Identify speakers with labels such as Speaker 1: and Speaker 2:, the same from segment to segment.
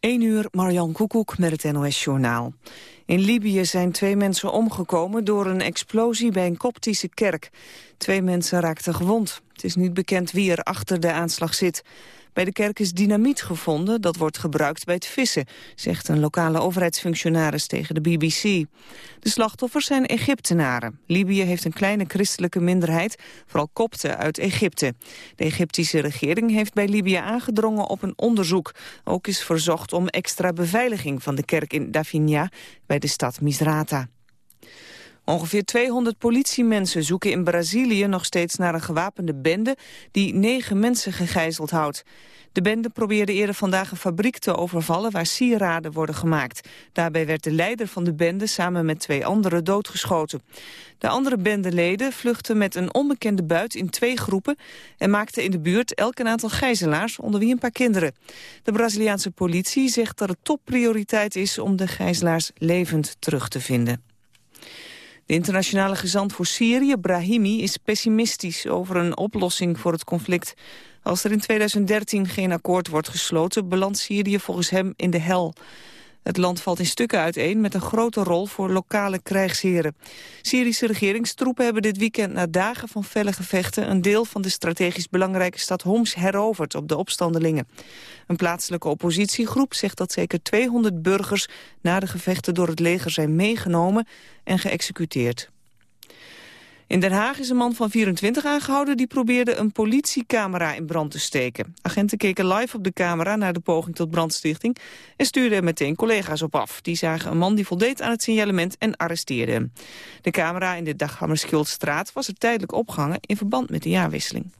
Speaker 1: 1 uur, Marjan Koekoek met het NOS-journaal. In Libië zijn twee mensen omgekomen door een explosie bij een koptische kerk. Twee mensen raakten gewond. Het is niet bekend wie er achter de aanslag zit. Bij de kerk is dynamiet gevonden, dat wordt gebruikt bij het vissen, zegt een lokale overheidsfunctionaris tegen de BBC. De slachtoffers zijn Egyptenaren. Libië heeft een kleine christelijke minderheid, vooral kopten uit Egypte. De Egyptische regering heeft bij Libië aangedrongen op een onderzoek. Ook is verzocht om extra beveiliging van de kerk in Dafinia bij de stad Misrata. Ongeveer 200 politiemensen zoeken in Brazilië nog steeds naar een gewapende bende die negen mensen gegijzeld houdt. De bende probeerde eerder vandaag een fabriek te overvallen waar sieraden worden gemaakt. Daarbij werd de leider van de bende samen met twee anderen doodgeschoten. De andere bendeleden vluchtten met een onbekende buit in twee groepen en maakten in de buurt elk een aantal gijzelaars, onder wie een paar kinderen. De Braziliaanse politie zegt dat het topprioriteit is om de gijzelaars levend terug te vinden. De internationale gezant voor Syrië, Brahimi, is pessimistisch over een oplossing voor het conflict. Als er in 2013 geen akkoord wordt gesloten, belandt Syrië volgens hem in de hel. Het land valt in stukken uiteen met een grote rol voor lokale krijgsheren. Syrische regeringstroepen hebben dit weekend na dagen van felle gevechten... een deel van de strategisch belangrijke stad Homs heroverd op de opstandelingen. Een plaatselijke oppositiegroep zegt dat zeker 200 burgers... na de gevechten door het leger zijn meegenomen en geëxecuteerd. In Den Haag is een man van 24 aangehouden... die probeerde een politiecamera in brand te steken. Agenten keken live op de camera naar de poging tot brandstichting... en stuurden er meteen collega's op af. Die zagen een man die voldeed aan het signalement en arresteerden hem. De camera in de Daghammerschildstraat was er tijdelijk opgehangen... in verband met de jaarwisseling.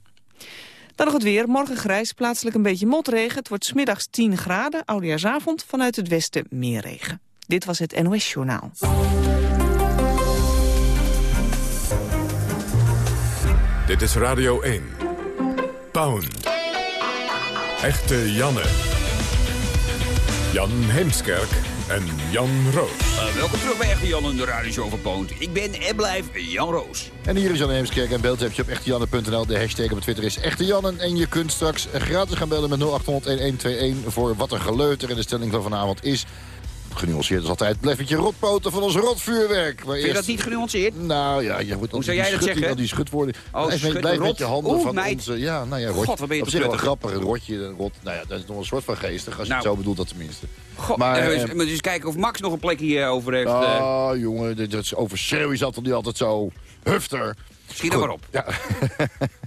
Speaker 1: Dan nog het weer. Morgen grijs, plaatselijk een beetje motregen. Het wordt smiddags 10 graden, oudejaarsavond vanuit het westen meer regen. Dit was het NOS Journaal.
Speaker 2: Dit is Radio 1. Pound. Echte Janne. Jan Heemskerk en Jan Roos.
Speaker 3: Uh, welkom terug bij Echte Jan en de Radio Show van Poont. Ik ben en blijf Jan Roos.
Speaker 4: En hier is Jan Heemskerk en beeld heb je op echtejanne.nl. De hashtag op Twitter is Echte Jannen. En je kunt straks gratis gaan bellen met 0800-1121 voor wat er geleuter. En de stelling van vanavond is genuanceerd als altijd. Blijf met je rotpoten van ons rotvuurwerk.
Speaker 3: Vind je dat niet genuanceerd?
Speaker 4: Nou ja, je moet
Speaker 3: Hoe zou jij dat zeggen?
Speaker 4: Die schutwoorden.
Speaker 3: Oh,
Speaker 4: blijf
Speaker 3: schut,
Speaker 4: blijf
Speaker 3: rot.
Speaker 4: met je handen
Speaker 3: Oeh,
Speaker 4: van
Speaker 3: meid.
Speaker 4: onze... Ja, nou ja, rot,
Speaker 3: God, wat ben je
Speaker 4: op
Speaker 3: toch
Speaker 4: zich wel grappig. Een rotje, een rot. Nou ja, dat is nog een soort van geestig. Als je
Speaker 3: Nou.
Speaker 4: het zo bedoelt, dat tenminste.
Speaker 3: God,
Speaker 4: maar,
Speaker 3: eh,
Speaker 4: eh,
Speaker 3: we moeten eens kijken of Max nog een plekje hierover heeft. eh.
Speaker 4: Ah, jongen, dit is over schreeuw is altijd, altijd zo hufter.
Speaker 3: Schiet er maar op.
Speaker 4: Ja.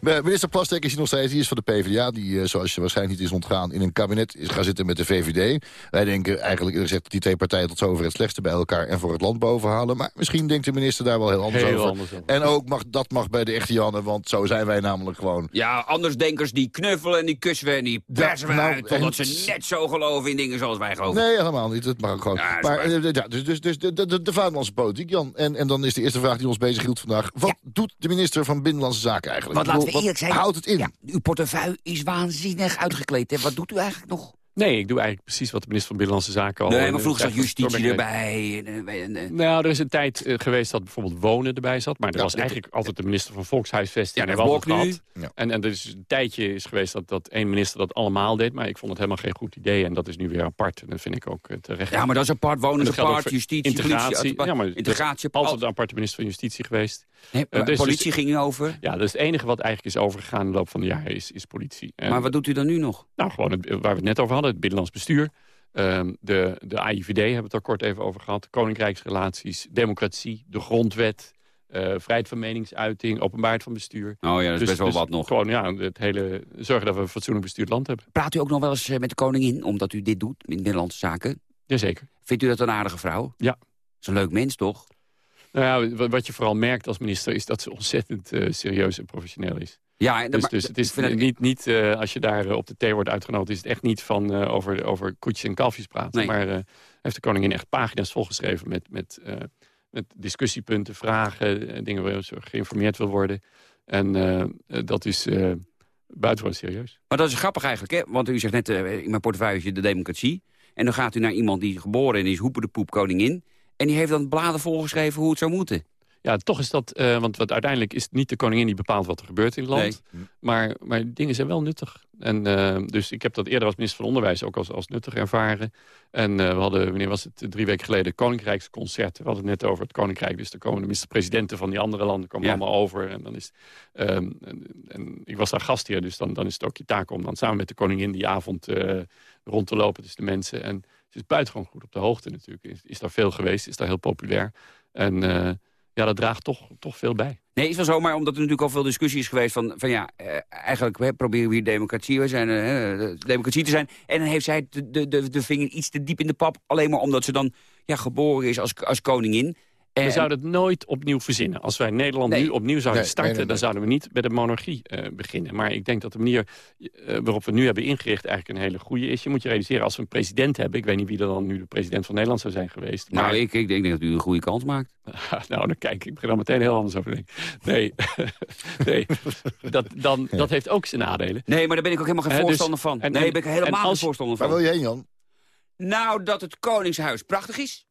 Speaker 4: Maar Minister Plasterk is hier nog steeds. Die is van de PvdA. Die, eh, zoals je waarschijnlijk niet is ontgaan, in een kabinet is gaan zitten met de VVD. Wij denken eigenlijk eerlijk gezegd dat die twee partijen tot zover het slechtste bij elkaar en voor het land bovenhalen. Maar misschien denkt de minister daar wel heel anders
Speaker 5: Heel
Speaker 4: over.
Speaker 5: anders over.
Speaker 4: En ook mag, dat mag bij de echte Janne, want zo zijn wij namelijk gewoon.
Speaker 3: Ja, andersdenkers die knuffelen en die kussen we en die persen we
Speaker 4: nou,
Speaker 3: uit... totdat
Speaker 4: en-
Speaker 3: ze net zo geloven in dingen zoals wij geloven.
Speaker 4: Nee, helemaal niet. Dat mag ook gewoon.
Speaker 3: Ja,
Speaker 4: maar eh, ja, dus, dus, dus de, de, de, de vaderlandse politiek, Jan. En, en dan is de eerste vraag die ons bezighield vandaag. Wat doet de minister van Binnenlandse Zaken eigenlijk?
Speaker 3: Want laten we eerlijk zijn.
Speaker 4: Houdt het in?
Speaker 3: Ja, uw portefeuille is waanzinnig uitgekleed. Hè? Wat doet u eigenlijk nog?
Speaker 5: Nee, ik doe eigenlijk precies wat de minister van Binnenlandse Zaken al...
Speaker 3: nee,
Speaker 5: in
Speaker 3: maar
Speaker 5: de
Speaker 3: vroeger zat justitie erbij. Eh, eh,
Speaker 5: Nou, er is een tijd eh, geweest dat bijvoorbeeld wonen erbij zat. Maar er
Speaker 4: Ja,
Speaker 5: was eigenlijk altijd de minister van Volkshuisvesting.
Speaker 3: Ja,
Speaker 5: en
Speaker 3: dat
Speaker 5: gehad.
Speaker 4: Ja.
Speaker 5: En, en er is een tijdje is geweest dat, dat één minister dat allemaal deed. Maar ik vond het helemaal geen goed idee. En dat is nu weer apart. En dat vind ik ook eh, terecht.
Speaker 3: ja, maar dat is apart. Wonen is apart. Justitie,
Speaker 5: integratie.
Speaker 3: politie. apart.
Speaker 5: Ja, maar
Speaker 3: integratie.
Speaker 5: Altijd een aparte minister van Justitie geweest.
Speaker 3: Nee,
Speaker 5: Eh,
Speaker 3: maar
Speaker 5: dus-
Speaker 3: politie ging over.
Speaker 5: Ja, dat is het enige wat eigenlijk is overgegaan in de loop van de jaren is, is politie. En,
Speaker 3: Maar wat doet u dan nu nog?
Speaker 5: Nou, gewoon het, waar we het net over hadden, het binnenlands bestuur. Ehm, de, de AIVD hebben we het al kort even over gehad. Koninkrijksrelaties, democratie, de grondwet... eh, vrijheid van meningsuiting, openbaarheid van bestuur.
Speaker 3: Oh ja, dat is
Speaker 5: Dus-
Speaker 3: best wel
Speaker 5: dus
Speaker 3: wat nog.
Speaker 5: Gewoon, ja, het hele, zorgen dat we een fatsoenlijk bestuurd land hebben.
Speaker 3: Praat u ook nog wel eens eh, met de koningin, omdat u dit doet in Binnenlandse Zaken?
Speaker 5: Jazeker.
Speaker 3: Vindt u dat een aardige vrouw?
Speaker 5: Ja.
Speaker 3: Dat is een leuk mens, toch?
Speaker 5: Nou ja, wat- je vooral merkt als minister... is dat ze ontzettend eh, serieus en professioneel is.
Speaker 3: Ja,
Speaker 5: Dus, dus het is niet, niet eh, als je daar eh, op de thee wordt uitgenodigd... is het echt niet van over, over koetjes en kalfjes praten.
Speaker 3: Nee.
Speaker 5: Maar heeft de koningin echt pagina's volgeschreven... met, met, met discussiepunten, vragen, dingen waar ze geïnformeerd wil worden. En dat is buitengewoon serieus.
Speaker 3: Maar dat is grappig eigenlijk, hè? Want u zegt net, in mijn portefeuille de democratie. En dan gaat u naar iemand die geboren is, hoepen de poep koningin. En die heeft dan bladen volgeschreven hoe het zou moeten.
Speaker 5: Ja, toch is dat, uh, want wat uiteindelijk is het niet de koningin die bepaalt wat er gebeurt in het land. Nee. Maar, maar dingen zijn wel nuttig. En, uh, dus ik heb dat eerder als minister van Onderwijs ook als, als nuttig ervaren. En uh, we hadden, wanneer was het, drie weken geleden, Koninkrijksconcert. We hadden het net over het Koninkrijk. Dus er komen de minister-presidenten van die andere landen komen ja. allemaal over. En, dan is, um, en, en, ik was daar gastheer, dus dan, dan is het ook je taak om dan samen met de koningin die avond rond te lopen tussen de mensen. En het is buitengewoon goed op de hoogte natuurlijk. Is, is daar veel geweest, is daar heel populair. En ja, dat draagt toch, toch veel bij.
Speaker 3: Nee, is wel zo, maar omdat er natuurlijk al veel discussie is geweest van... van ja, eh, eigenlijk hè, proberen we hier democratie, we zijn, eh, democratie te zijn. En dan heeft zij de, de, de vinger iets te diep in de pap... alleen maar omdat ze dan ja, geboren is als, als koningin.
Speaker 5: En... We zouden het nooit opnieuw verzinnen. Als wij Nederland nu opnieuw zouden starten... dan zouden we niet bij de monarchie uh, beginnen. Maar ik denk dat de manier uh, waarop we nu hebben ingericht... eigenlijk een hele goede is. Je moet je realiseren, als we een president hebben... ik weet niet wie er dan nu de president van Nederland zou zijn geweest.
Speaker 3: Nou, ik, ik, denk dat u een goede kans maakt.
Speaker 5: nou, dan kijk ik begin al meteen heel anders over denken. Nee, nee. Dat, dan, dat heeft ook zijn nadelen.
Speaker 3: Nee, maar daar ben ik ook helemaal geen dus- voorstander van. nee, daar ben ik helemaal geen voorstander van.
Speaker 4: Waar wil je heen, Jan?
Speaker 3: Nou, dat het Koningshuis prachtig is.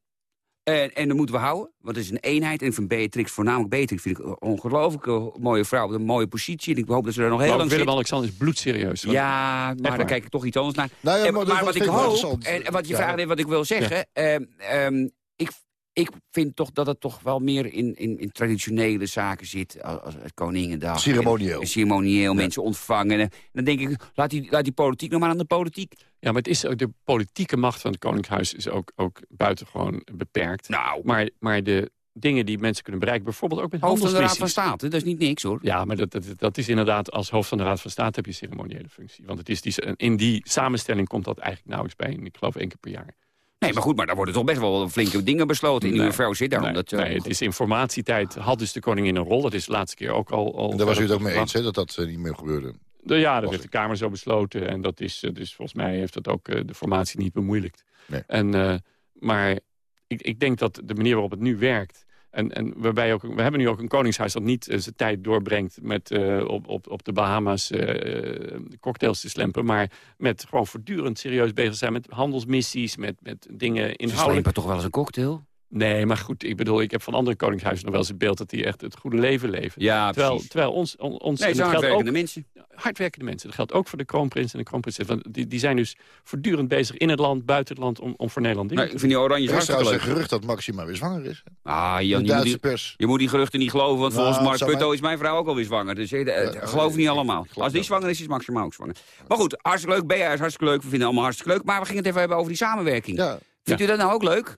Speaker 3: En, en dat moeten we houden, want het is een eenheid. En van Beatrix, voornamelijk Beatrix, vind ik een ongelooflijk mooie vrouw... met een mooie positie. En ik hoop dat ze er nog heel lang
Speaker 5: Willem-Alexander is bloedserieus.
Speaker 3: Ja, maar daar kijk ik toch iets anders naar. Nou ja, maar, maar wat ik hoop, en wat je ja. vraagt wat ik wil zeggen... Ja. Um, ik, ik vind toch dat het toch wel meer in, in, in traditionele zaken zit. Als het Koningendag.
Speaker 4: Ceremonieel.
Speaker 3: En, ceremonieel, mensen ontvangen. En dan denk ik, laat die, laat die politiek nog maar aan de politiek.
Speaker 5: Ja, maar het is ook, de politieke macht van het Koninkhuis is ook, ook buitengewoon beperkt.
Speaker 3: Nou.
Speaker 5: Maar, maar de dingen die mensen kunnen bereiken, bijvoorbeeld ook met
Speaker 3: Hoofd van de Raad van State, dat is niet niks hoor.
Speaker 5: Ja, maar dat, dat, dat is inderdaad, als hoofd van de Raad van State heb je ceremoniële functie. Want het is die, in die samenstelling komt dat eigenlijk nauwelijks bij. Ik geloof één keer per jaar.
Speaker 3: Nee, maar goed, maar daar worden toch best wel flinke dingen besloten. In nee, uw vrouw zit daar.
Speaker 5: Nee,
Speaker 3: omdat,
Speaker 5: uh, nee, het is informatietijd. Had dus de koningin een rol. Dat is de laatste keer ook al... al
Speaker 4: en daar was u het ook mee eens, hè, dat dat uh, niet meer gebeurde?
Speaker 5: De, ja, dat heeft de Kamer zo besloten. En dat is, uh, dus volgens mij heeft dat ook uh, de formatie niet bemoeilijkt.
Speaker 4: Nee.
Speaker 5: En, maar ik, ik denk dat de manier waarop het nu werkt... En, en waarbij ook, we hebben nu ook een koningshuis dat niet uh, zijn tijd doorbrengt... met uh, op, op, op de Bahama's uh, cocktails te slempen... maar met gewoon voortdurend serieus bezig zijn met handelsmissies... met, met dingen inhoudelijk.
Speaker 3: Ze toch wel eens een cocktail?
Speaker 5: Nee, maar goed, ik bedoel, ik heb van andere koningshuizen nog wel eens het beeld... dat die echt het goede leven leven.
Speaker 3: Ja,
Speaker 5: terwijl, terwijl ons... ons
Speaker 3: nee, hardwerkende mensen.
Speaker 5: Hardwerkende mensen. Dat geldt ook voor de kroonprins en de kroonprinses. Want die, die zijn dus voortdurend bezig in het land, buiten het land... om, om voor Nederland dingen
Speaker 3: nee, Ik vind die oranje hartstikke leuk.
Speaker 4: Er een gerucht dat Maxima weer zwanger is.
Speaker 3: Ah, Jan,
Speaker 4: de Duitse
Speaker 3: je,
Speaker 4: pers.
Speaker 3: je moet die geruchten niet geloven, want nou, volgens Mark Putto mij... is mijn vrouw ook alweer zwanger. Dus je, ja, geloof niet allemaal. Als die zwanger is, is Maxima ook zwanger. Maar goed, hartstikke leuk. BR is hartstikke leuk. We vinden het allemaal hartstikke leuk. Maar we gingen het even hebben over die samenwerking.
Speaker 4: Ja.
Speaker 3: Vindt u dat nou ook leuk?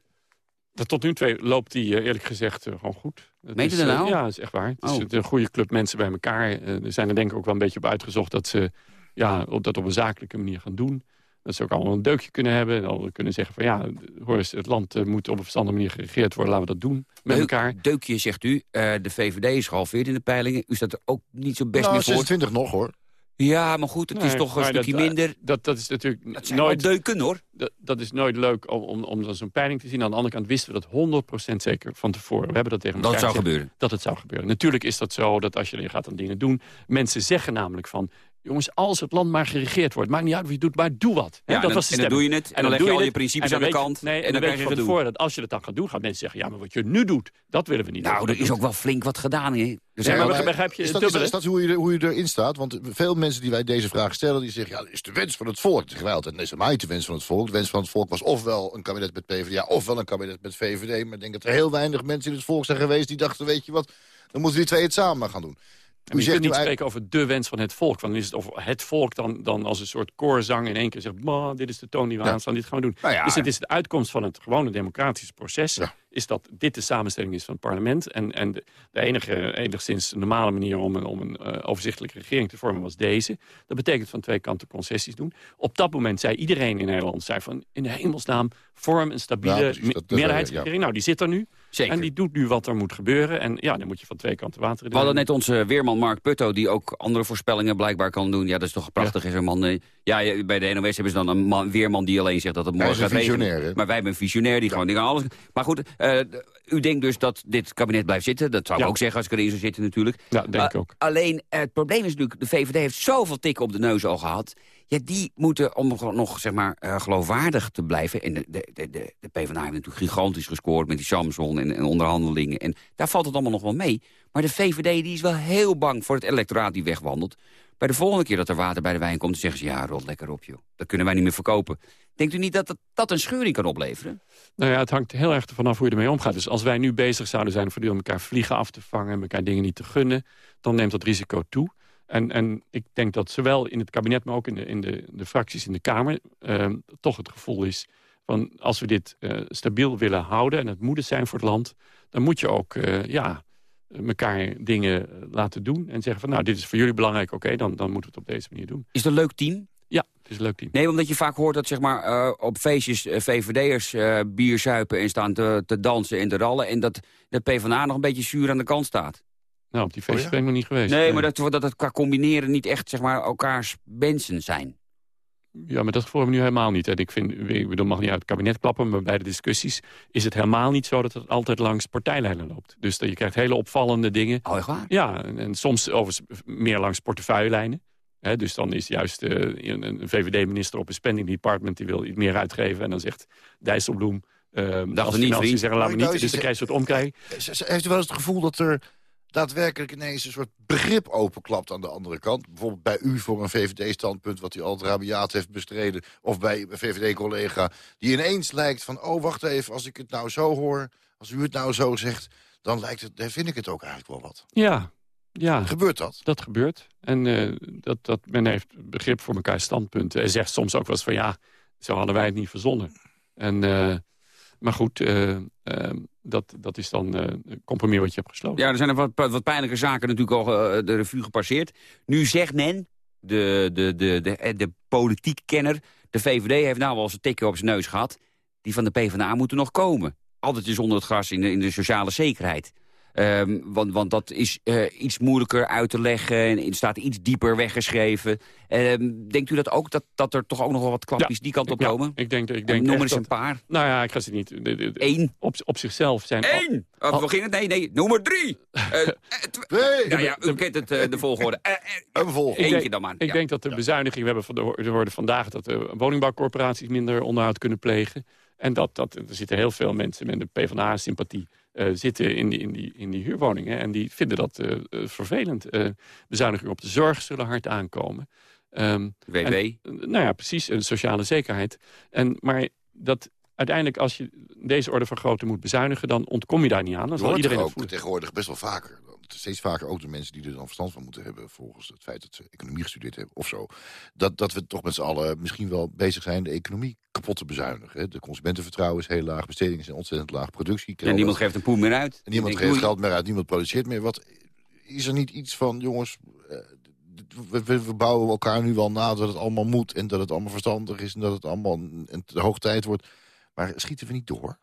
Speaker 5: Tot nu toe loopt die eh, eerlijk gezegd uh, gewoon goed.
Speaker 3: Meent u dat nou?
Speaker 5: Ja, dat is echt waar. Het is oh. een goede club mensen bij elkaar. Uh, er zijn er denk ik ook wel een beetje op uitgezocht... dat ze ja, op, dat op een zakelijke manier gaan doen. Dat ze ook allemaal een deukje kunnen hebben. En al kunnen zeggen van ja, hoor eens, het land moet op een verstandige manier geregeerd worden. Laten we dat doen met
Speaker 3: Deuk,
Speaker 5: elkaar.
Speaker 3: Deukje, zegt u. de VVD is gehalveerd in de peilingen. U staat er ook niet zo best
Speaker 4: nou,
Speaker 3: meer voor.
Speaker 4: 26 nog hoor.
Speaker 3: Ja, maar goed, het nee, is toch een stukje
Speaker 5: dat,
Speaker 3: minder.
Speaker 5: Dat, dat is natuurlijk
Speaker 3: dat zijn
Speaker 5: nooit...
Speaker 3: deuken, hoor.
Speaker 5: Dat, dat, is nooit leuk om, om, om zo'n peiling te zien. Aan de andere kant wisten we dat 100% zeker van tevoren. We hebben dat tegen
Speaker 3: elkaar
Speaker 5: Dat
Speaker 3: zou gebeuren.
Speaker 5: Dat het zou gebeuren. Natuurlijk is dat zo dat als je gaat aan dingen doen... mensen zeggen namelijk van... Jongens, als het land maar geregeerd wordt, maakt niet uit wat je doet, maar doe wat.
Speaker 3: Ja, dat en, was de en dan doe je het, en, dan, leg je al je principes aan de kant.
Speaker 5: Nee, en, dan, dan krijg je van tevoren dat als je dat dan gaat doen, gaan mensen zeggen... ja, maar wat je nu doet, dat willen we niet.
Speaker 3: Nou, er is
Speaker 5: doet.
Speaker 3: ook wel flink wat gedaan. Hè?
Speaker 5: Dus ja, maar begrijp je
Speaker 4: is dat, is dat, is dat hoe, je, hoe je erin staat? Want veel mensen die wij deze vraag stellen, die zeggen... ja, dat is de wens van het volk. Altijd, nee, is mij de wens van het volk. De wens van het volk was ofwel een kabinet met PvdA... ofwel een kabinet met VVD. Maar ik denk dat er heel weinig mensen in het volk zijn geweest... die dachten, weet je wat, dan moeten die twee het samen gaan doen.
Speaker 5: En je kunt niet spreken over de wens van het volk. Want dan is het of het volk dan, dan als een soort koorzang in één keer zegt... dit is de toon die we ja. aanstaan, dit gaan we doen.
Speaker 3: Nou ja,
Speaker 5: dus het is de uitkomst van het gewone democratische proces... Ja. is dat dit de samenstelling is van het parlement. En, en de, de enige, enigszins normale manier om een, om een uh, overzichtelijke regering te vormen was deze. Dat betekent van twee kanten concessies doen. Op dat moment zei iedereen in Nederland... zei van in de hemelsnaam vorm een stabiele precies, meerderheidsregering. Nou, die zit er nu.
Speaker 3: Zeker.
Speaker 5: En die doet nu wat er moet gebeuren. En ja, dan moet je van twee kanten water
Speaker 3: We hadden net onze weerman Mark Putto... die ook andere voorspellingen blijkbaar kan doen. Ja, dat is toch prachtig, ja. is een man... Ja, bij de NOS hebben ze dan een man, weerman die alleen zegt dat het morgen gaat regenen. Maar wij hebben een visionair die ja. gewoon die kan alles... Maar goed, uh, u denkt dus dat dit kabinet blijft zitten. Dat zou ik ook zeggen als ik erin zou zitten natuurlijk.
Speaker 5: Ja, denk ik
Speaker 3: uh,
Speaker 5: ook.
Speaker 3: Alleen, het probleem is natuurlijk... de VVD heeft zoveel tikken op de neus al gehad... Ja, die moeten, om nog zeg maar, uh, geloofwaardig te blijven... en de, de, de, de PvdA heeft natuurlijk gigantisch gescoord met die Samson en, en, onderhandelingen... en daar valt het allemaal nog wel mee. Maar de VVD die is wel heel bang voor het electoraat die wegwandelt. Bij de volgende keer dat er water bij de wijn komt... zeggen ze, ja, rot lekker op, joh. Dat kunnen wij niet meer verkopen. Denkt u niet dat dat, dat een scheuring kan opleveren?
Speaker 5: Nou ja, het hangt heel erg vanaf hoe je ermee omgaat. Dus als wij nu bezig zouden zijn voortdurend elkaar vliegen af te vangen... en elkaar dingen niet te gunnen, dan neemt dat risico toe. En, en ik denk dat zowel in het kabinet, maar ook in de, in de, de fracties in de Kamer... Uh, toch het gevoel is van als we dit uh, stabiel willen houden... en het moedig zijn voor het land, dan moet je ook uh, ja, elkaar dingen laten doen. En zeggen van nou, dit is voor jullie belangrijk, oké, dan, dan moeten we het op deze manier doen.
Speaker 3: Is het een leuk team?
Speaker 5: Ja, het is een leuk team.
Speaker 3: Nee, omdat je vaak hoort dat zeg maar, uh, op feestjes uh, VVD'ers uh, bier zuipen... en staan te, te dansen en te rallen... en dat de PvdA nog een beetje zuur aan de kant staat.
Speaker 5: Nou, op die feestjes oh ben ik nog niet geweest.
Speaker 3: Nee, maar dat, dat het qua combineren niet echt zeg maar, elkaars mensen zijn.
Speaker 5: Ja, maar dat gevoel hebben we nu helemaal niet. En ik vind, ik bedoel, mag niet uit het kabinet klappen... maar bij de discussies is het helemaal niet zo... dat het altijd langs partijlijnen loopt. Dus dat je krijgt hele opvallende dingen.
Speaker 3: Oh, echt waar?
Speaker 5: Ja, en, en soms overigens meer langs portefeuillelijnen. He, dus dan is juist uh, een VVD-minister op een spending department... die wil iets meer uitgeven en dan zegt Dijsselbloem... Uh,
Speaker 3: Dacht niet, vriend.
Speaker 5: zeggen, laat me niet. Dus dan krijg je het omkrijgen.
Speaker 4: Heeft u wel eens het gevoel dat er daadwerkelijk ineens een soort begrip openklapt aan de andere kant. Bijvoorbeeld bij u voor een VVD-standpunt... wat u altijd rabiaat heeft bestreden. Of bij een VVD-collega die ineens lijkt van... oh, wacht even, als ik het nou zo hoor, als u het nou zo zegt... dan, lijkt het, dan vind ik het ook eigenlijk wel wat.
Speaker 5: Ja, ja.
Speaker 4: Gebeurt dat?
Speaker 5: Dat gebeurt. En uh, dat, dat men heeft begrip voor elkaar standpunten. En zegt soms ook wel eens van ja, zo hadden wij het niet verzonnen. En... Uh, maar goed, uh, dat, dat is dan uh, een compromis wat je hebt gesloten.
Speaker 3: Ja, er zijn wat, wat pijnlijke zaken natuurlijk al uh, de revue gepasseerd. Nu zegt men, de, de, de, de, de politiek kenner... de VVD heeft nou wel eens een tikje op zijn neus gehad. Die van de PvdA moeten nog komen. Altijd is onder het gras in de, in de sociale zekerheid. Um, want, want dat is uh, iets moeilijker uit te leggen en het staat iets dieper weggeschreven. Um, denkt u dat ook, dat, dat er toch ook nog wel wat klapjes die kant op komen?
Speaker 5: Ja, ik denk, ik denk
Speaker 3: noem eens een paar.
Speaker 5: Nou ja, ik ga ze niet...
Speaker 3: Eén?
Speaker 5: Op, op zichzelf zijn...
Speaker 3: Eén! Al, oh, ging het? Nee, nee, noem maar drie! uh,
Speaker 4: nee!
Speaker 3: Nou ja, u kent het, uh, de volgorde.
Speaker 4: een volgorde.
Speaker 3: Eentje dan maar.
Speaker 5: Ik ja. denk dat de bezuiniging, we hebben de, worden vandaag... dat de woningbouwcorporaties minder onderhoud kunnen plegen. En dat, dat, er zitten heel veel mensen met een PvdA-sympathie uh, zitten in die, in, die, in die huurwoningen. En die vinden dat uh, vervelend. Uh, bezuinigingen op de zorg zullen hard aankomen.
Speaker 3: Um, WW? En,
Speaker 5: nou ja, precies. Een sociale zekerheid. En, maar dat uiteindelijk, als je deze orde van grootte moet bezuinigen... dan ontkom je daar niet aan. Dan zal iedereen
Speaker 4: ook tegenwoordig best wel vaker. Steeds vaker ook de mensen die er dan verstand van moeten hebben... volgens het feit dat ze economie gestudeerd hebben of zo. Dat, dat we toch met z'n allen misschien wel bezig zijn... de economie kapot te bezuinigen. De consumentenvertrouwen is heel laag. Bestedingen zijn ontzettend laag. Productie...
Speaker 3: En niemand geeft een poen meer uit.
Speaker 4: En niemand geeft geld meer uit. Niemand produceert meer. Wat, is er niet iets van, jongens... Uh, we, we, bouwen elkaar nu wel na dat het allemaal moet... en dat het allemaal verstandig is en dat het allemaal een, de hoog tijd wordt... Maar schieten we niet door?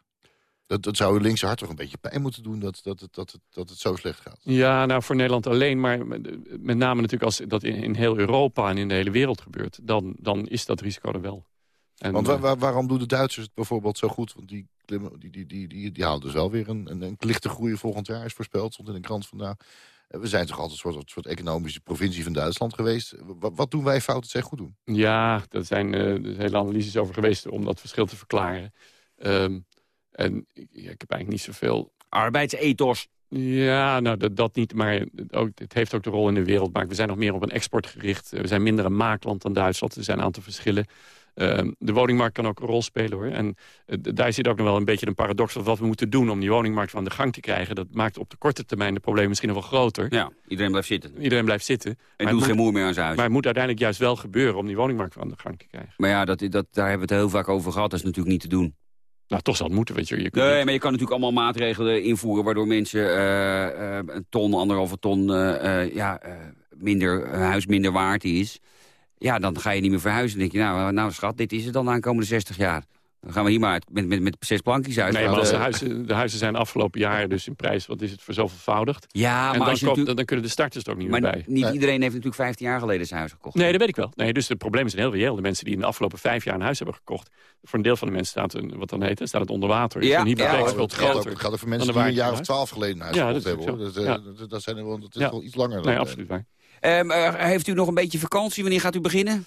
Speaker 4: Dat, dat zou uw linkse hart toch een beetje pijn moeten doen dat, dat, dat, dat, dat het zo slecht gaat.
Speaker 5: Ja, nou voor Nederland alleen, maar met name natuurlijk als dat in, in heel Europa en in de hele wereld gebeurt, dan, dan is dat risico er wel.
Speaker 4: En, Want waar, waar, waarom doen de Duitsers het bijvoorbeeld zo goed? Want die, die, die, die, die, die halen dus wel weer een, een, een lichte groei volgend jaar, is voorspeld, stond in een krant vandaag. We zijn toch altijd een soort, soort economische provincie van Duitsland geweest. Wat, wat doen wij fout dat zij goed doen?
Speaker 5: Ja, daar zijn uh, hele analyses over geweest om dat verschil te verklaren. Um, en ik, ik heb eigenlijk niet zoveel...
Speaker 3: Arbeidsethos.
Speaker 5: Ja, nou, dat, dat niet, maar ook, het heeft ook de rol in de wereldmarkt. We zijn nog meer op een export gericht. We zijn minder een maakland dan Duitsland. Er zijn een aantal verschillen. Uh, de woningmarkt kan ook een rol spelen. hoor. En uh, daar zit ook nog wel een beetje een paradox... dat wat we moeten doen om die woningmarkt van de gang te krijgen... dat maakt op de korte termijn de problemen misschien nog wel groter.
Speaker 3: Ja, iedereen blijft zitten.
Speaker 5: Iedereen blijft zitten.
Speaker 3: En doet geen moer meer aan zijn huis.
Speaker 5: Maar het moet uiteindelijk juist wel gebeuren... om die woningmarkt van de gang te krijgen.
Speaker 3: Maar ja, dat, dat, daar hebben we het heel vaak over gehad. Dat is natuurlijk niet te doen.
Speaker 5: Nou, toch zal het moeten, weet je. je
Speaker 3: nee, maar je kan natuurlijk allemaal maatregelen invoeren... waardoor mensen uh, uh, een ton, anderhalve ton, uh, ja, minder, huis minder waard is. Ja, dan ga je niet meer verhuizen. Dan denk je, nou, nou schat, dit is het dan de aankomende 60 jaar. Dan gaan we hier maar uit, met, met, met zes plankjes uit.
Speaker 5: Nee, maar als de, huizen, de huizen zijn de afgelopen jaren dus in prijs... wat is het, voor vervoudigd.
Speaker 3: Ja,
Speaker 5: en
Speaker 3: maar
Speaker 5: dan, dan, kunnen de starters er ook niet
Speaker 3: maar
Speaker 5: meer bij.
Speaker 3: niet iedereen heeft natuurlijk 15 jaar geleden zijn huis gekocht.
Speaker 5: Nee, dat weet ik wel. Nee, dus het probleem is heel reëel. De mensen die in de afgelopen vijf jaar een huis hebben gekocht... voor een deel van de mensen staat, een, wat dan heet, staat het onder water.
Speaker 3: Ja,
Speaker 5: dus
Speaker 3: ja,
Speaker 5: ja het
Speaker 4: groter. Het gaat over mensen die een jaar of twaalf geleden een huis
Speaker 5: ja,
Speaker 4: gekocht
Speaker 5: dat
Speaker 4: hebben. Hoor. Dat, dat, zijn er wel, dat is wel iets langer dan...
Speaker 5: Nee, absoluut waar.
Speaker 3: Um, uh, heeft u nog een beetje vakantie? Wanneer gaat u beginnen?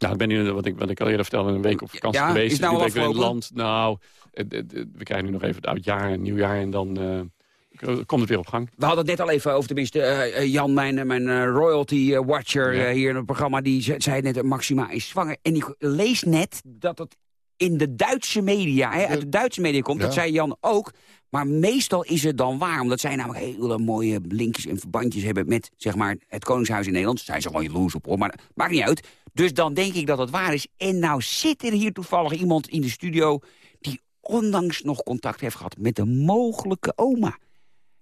Speaker 5: Nou, ik ben nu, wat ik, wat ik al eerder vertelde, een week op vakantie
Speaker 3: Ja,
Speaker 5: geweest.
Speaker 3: is nou
Speaker 5: Ik ben in het land. Nou, het- het- het- we krijgen nu nog even het oudjaar en nieuwjaar en dan eh, komt het weer op gang.
Speaker 3: We hadden het net al even over, tenminste, eh, Jan, mijn, mijn royalty watcher
Speaker 5: Ja.
Speaker 3: hier in het programma, die ze- zei net, Maxima is zwanger. En ik lees net dat het in de Duitse media, hè, uit de Duitse media komt, dat zei Jan ook. Maar meestal is het dan waar, omdat zij namelijk hele mooie linkjes en verbandjes hebben met zeg maar, het Koningshuis in Nederland. Daar zijn ze gewoon jaloers op, hoor, maar maakt niet uit. Dus dan denk ik dat het waar is. En nou zit er hier toevallig iemand in de studio die onlangs nog contact heeft gehad met de mogelijke oma.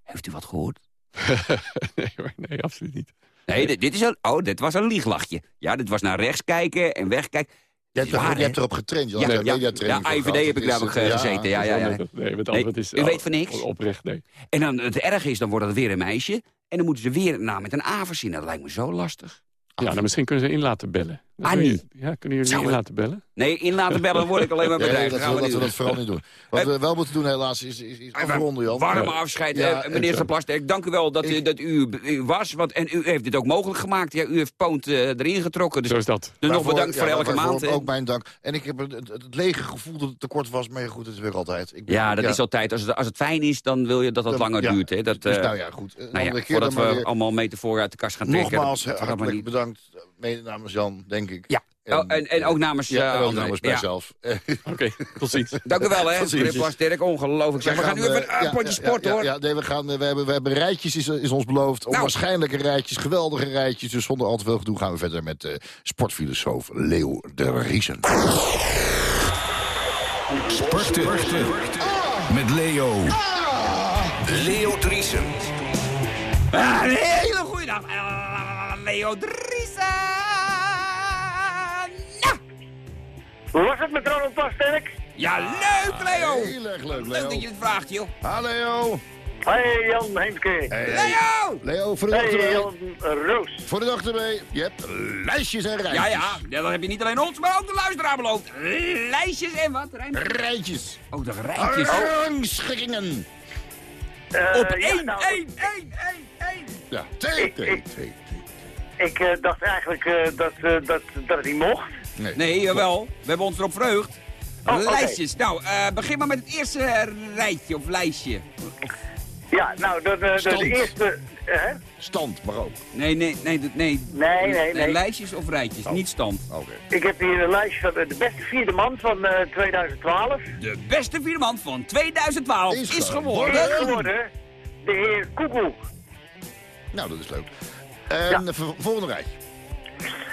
Speaker 3: Heeft u wat gehoord?
Speaker 5: nee hoor, nee, absoluut niet.
Speaker 3: Nee, dit, dit is een, oh, dit was een liegslachje. Ja, dit was naar rechts kijken en wegkijken.
Speaker 4: Je hebt,
Speaker 3: Waar,
Speaker 4: er, je hebt erop getraind. Je
Speaker 3: Ja, ja, ja, heb ik namelijk,
Speaker 4: het,
Speaker 3: eh, gezeten, ja, ja, ja.
Speaker 5: Nee, het
Speaker 3: Nee,
Speaker 5: antwoord is
Speaker 3: u weet van niks?
Speaker 5: oprecht, nee.
Speaker 3: En dan het erge is, dan wordt het weer een meisje. En dan moeten ze weer nou, met een A verzinnen. Dat lijkt me zo lastig.
Speaker 5: Ja, nou, misschien kunnen ze in laten bellen. Dan
Speaker 3: Annie.
Speaker 5: je- Ja, kunnen jullie in laten bellen?
Speaker 3: Nee, in laten bellen word ik alleen maar bedreigd.
Speaker 4: dat,
Speaker 3: Dat gaan we
Speaker 4: laten
Speaker 3: niet
Speaker 4: we dat vooral niet doen. Wat we wel moeten doen helaas is, is, is afronden, Jan.
Speaker 3: Warm
Speaker 5: Ja.
Speaker 3: afscheid.
Speaker 4: Ja,
Speaker 3: Eh, meneer Plasterk, dank u wel dat, u, dat u, u was. Want, en u heeft dit ook mogelijk gemaakt. Ja, u heeft Poont eh, erin getrokken. Dus,
Speaker 5: Zo is dat.
Speaker 3: dus nog bedankt
Speaker 4: ja,
Speaker 3: voor elke maand.
Speaker 4: Ook mijn dank. En ik heb het, lege gevoel dat het tekort was. Maar goed, het is weer altijd. Ik ben-
Speaker 3: Ja, dat is altijd. Als het, als het fijn is, dan wil je dat het
Speaker 4: Dan-
Speaker 3: langer
Speaker 4: ja.
Speaker 3: duurt. Hè. Dat,
Speaker 4: Dus
Speaker 3: eh,
Speaker 4: nou ja, goed. Een
Speaker 3: nou ja,
Speaker 4: andere keer
Speaker 3: voordat
Speaker 4: dan maar
Speaker 3: we allemaal metaforen uit de kast gaan trekken.
Speaker 4: Nogmaals,
Speaker 3: dat- dat
Speaker 4: hartelijk
Speaker 3: niet.
Speaker 4: Bedankt. Mede namens Jan, denk ik.
Speaker 3: Ja. Oh, en, en ook namens
Speaker 4: Ja,
Speaker 3: eh,
Speaker 4: en ook
Speaker 3: André.
Speaker 4: namens
Speaker 3: Ja.
Speaker 4: mijzelf.
Speaker 5: Oké, tot ziens.
Speaker 3: Dank u wel, hè,
Speaker 4: Tot
Speaker 3: meneer
Speaker 4: ziens.
Speaker 3: Plasterk. Ongelooflijk. Zeg, we gaan nu
Speaker 4: eh,
Speaker 3: even een
Speaker 4: ja,
Speaker 3: potje
Speaker 4: ja,
Speaker 3: sport,
Speaker 4: ja,
Speaker 3: hoor.
Speaker 4: Ja, nee, we, gaan, eh, we, hebben, we hebben rijtjes, is, is ons beloofd.
Speaker 3: Nou.
Speaker 4: Onwaarschijnlijke rijtjes, geweldige rijtjes. Dus zonder al te veel gedoe gaan we verder met eh, sportfilosoof Leo de Riesen.
Speaker 2: Sporten. Met Leo. Leo Driesen.
Speaker 3: Ah, een hele goede dag. Ah, Leo Driessen. Ja.
Speaker 6: Hoe was het met Ronald Plasterk?
Speaker 3: ja, leuk, Leo.
Speaker 4: Heel erg leuk,
Speaker 3: Leuk
Speaker 4: Leo.
Speaker 3: dat je het vraagt, joh.
Speaker 4: Ha, Leo.
Speaker 6: Hey Jan Heemske.
Speaker 4: Hey,
Speaker 3: Leo!
Speaker 4: Leo, voor de dag
Speaker 6: Hey
Speaker 4: erbij.
Speaker 6: Jan Roos.
Speaker 4: Voor de dag erbij. Je hebt lijstjes en rijtjes.
Speaker 3: Ja, ja, ja, dan heb je niet alleen ons, maar ook de luisteraar beloofd. Lijstjes en wat? Rijn?
Speaker 4: Rijtjes.
Speaker 3: Oh, de rijtjes.
Speaker 4: Rangschikkingen.
Speaker 6: Eh,
Speaker 3: Op
Speaker 6: ja,
Speaker 3: één,
Speaker 6: nou,
Speaker 3: één, één, één, één.
Speaker 4: Ja, twee,
Speaker 6: Ik-
Speaker 4: twee,
Speaker 6: ik- eh, dacht eigenlijk eh, dat, eh, dat, dat het niet mocht.
Speaker 4: Nee.
Speaker 3: Nee, jawel. We hebben ons erop verheugd.
Speaker 6: Oh.
Speaker 3: Lijstjes. Nou, eh, begin maar met het eerste rijtje of lijstje.
Speaker 6: Ja, nou, de, de, de,
Speaker 4: Stand.
Speaker 6: de eerste... hè?
Speaker 4: Stand, maar ook.
Speaker 3: Nee, nee, nee, nee. Nee,
Speaker 6: Nee, nee, nee.
Speaker 3: Lijstjes of rijtjes, niet stand.
Speaker 4: Oké.
Speaker 6: Ik heb hier een lijstje van de beste vierde man van eh, 2012.
Speaker 3: De beste vierde man van 2012
Speaker 4: Is
Speaker 3: is,
Speaker 4: geworden.
Speaker 6: Is
Speaker 3: geworden...
Speaker 6: geworden de heer Koekoek.
Speaker 4: Nou, dat is leuk. En
Speaker 6: Ja.
Speaker 4: de volgende rijtje.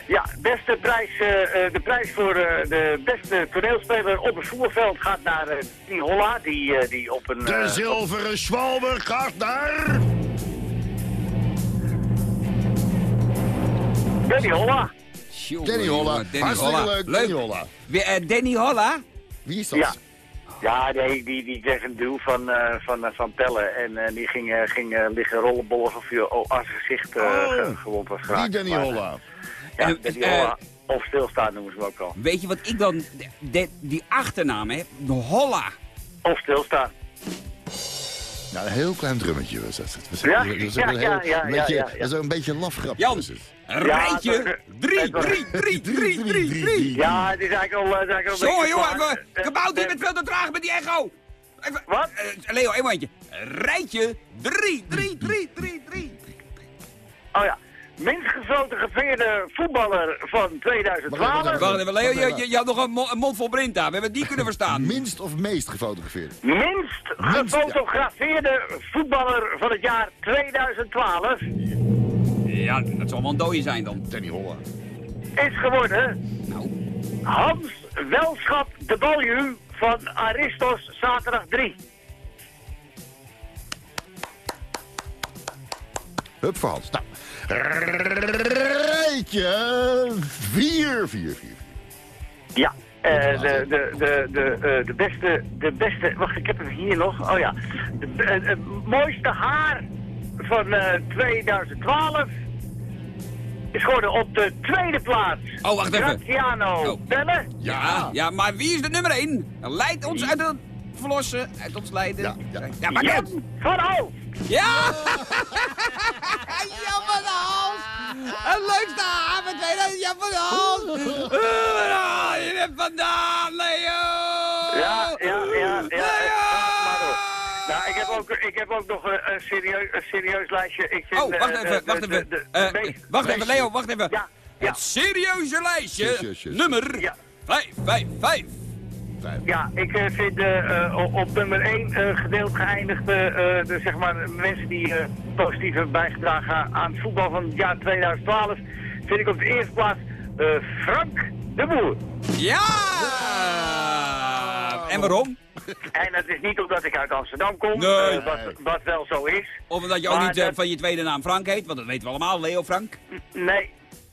Speaker 6: Ja, beste prijs, eh, eh, de prijs voor eh, de beste toneelspeler op het voetbalveld gaat naar eh die Holla, die, eh, die op een...
Speaker 4: De zilveren Schwalbe gaat naar...
Speaker 6: Danny Holla.
Speaker 4: Danny Holla.
Speaker 3: Danny
Speaker 4: Hartstikke
Speaker 3: Holla.
Speaker 4: leuk, Danny Holla.
Speaker 3: Wie, Danny Holla?
Speaker 4: Wie is dat?
Speaker 6: Ja. Ja, nee, die, die kreeg een duw van, eh, van, eh, van Pellen. En eh, die ging, ging liggen rollenbollen of je oh, als gezicht eh,
Speaker 4: Oh,
Speaker 6: ge- gewond was geraakt.
Speaker 4: Die Danny
Speaker 6: Maar,
Speaker 4: Holla.
Speaker 6: Ja,
Speaker 3: En,
Speaker 6: Danny
Speaker 3: eh,
Speaker 6: Holla. Of stilstaan noemen ze hem ook al.
Speaker 3: Weet je wat ik dan... de- de- die achternaam, hè? De Holla.
Speaker 6: Of stilstaan.
Speaker 4: Nou, een heel klein drummetje was dat. Was-
Speaker 6: Ja,
Speaker 4: dat is
Speaker 6: ja.
Speaker 4: Dat is ook een beetje een laf grapje.
Speaker 3: Jan, rijtje.
Speaker 6: dat-
Speaker 3: Drie,
Speaker 6: dat-
Speaker 3: drie, drie, drie, drie, drie.
Speaker 6: Ja, het is eigenlijk al... het is eigenlijk al een
Speaker 3: Jongen, Kabouter, je bent veel te traag met die echo. Even,
Speaker 6: Wat?
Speaker 3: eh, Leo, één momentje. Rijtje. Drie, drie, drie, drie, drie.
Speaker 6: Oh ja. Minst gefotografeerde voetballer van 2012.
Speaker 4: Wacht
Speaker 3: Wacht even, Leo, je, je, je had nog een, mo- een mond vol brinta. We hebben niet kunnen verstaan.
Speaker 4: Minst of meest gefotografeerd?
Speaker 6: Minst gefotografeerde voetballer van het jaar 2012
Speaker 3: Ja, dat zal wel een dooie zijn dan.
Speaker 4: Danny Holla.
Speaker 6: is geworden
Speaker 3: Nou,
Speaker 6: Hans Welschap de Balju van Aristos Zaterdag 3.
Speaker 4: Hup voor Hans. Nou, rijtje 4, 4, 4.
Speaker 6: Ja, eh, de, de, de, de, eh, de beste, de beste, wacht ik heb hem hier nog, oh ja, de, eh, het mooiste haar van eh, 2012 is geworden op de tweede plaats.
Speaker 3: Oh, wacht even.
Speaker 6: Graziano
Speaker 3: Oh.
Speaker 6: Pelle.
Speaker 3: ja, ja, maar wie is de nummer één? Leidt ons uit het verlossen, uit ons lijden.
Speaker 4: Ja, ja.
Speaker 3: ja maar
Speaker 6: Jan
Speaker 3: net.
Speaker 6: van Hoof.
Speaker 3: Ja! Jan van de Hals! Het leukste avond 2000 jaar van ons. Waar haal je vandaan, Leo?
Speaker 6: Ja, ja, ja. ja. Ook, ik heb ook nog een, een, serieus, een serieus lijstje. Ik vind,
Speaker 3: Oh, wacht
Speaker 6: eh,
Speaker 3: even,
Speaker 6: de-
Speaker 3: wacht even.
Speaker 6: de- de
Speaker 3: Eh,
Speaker 6: meest-
Speaker 3: wacht even, Leo, wacht even.
Speaker 6: Ja, ja.
Speaker 3: Het serieuze lijstje,
Speaker 4: Yes, yes, yes.
Speaker 3: nummer
Speaker 6: Ja.
Speaker 3: 555.
Speaker 6: Ja, ik eh, vind eh, eh, op- nummer 1 gedeeld geëindigd, eh, eh, de, zeg maar, mensen die eh, positief hebben bijgedragen aan- het voetbal van het jaar 2012, vind ik op de eerste plaats eh, Frank de Boer.
Speaker 3: Ja! En waarom?
Speaker 6: En dat is niet omdat ik uit Amsterdam kom,
Speaker 3: Nee.
Speaker 6: eh, wat, wat wel zo is.
Speaker 3: Of omdat je ook
Speaker 6: Maar
Speaker 3: niet eh,
Speaker 6: dat-
Speaker 3: van je tweede naam Frank heet, want dat weten we allemaal, Leo Frank.
Speaker 6: Nee,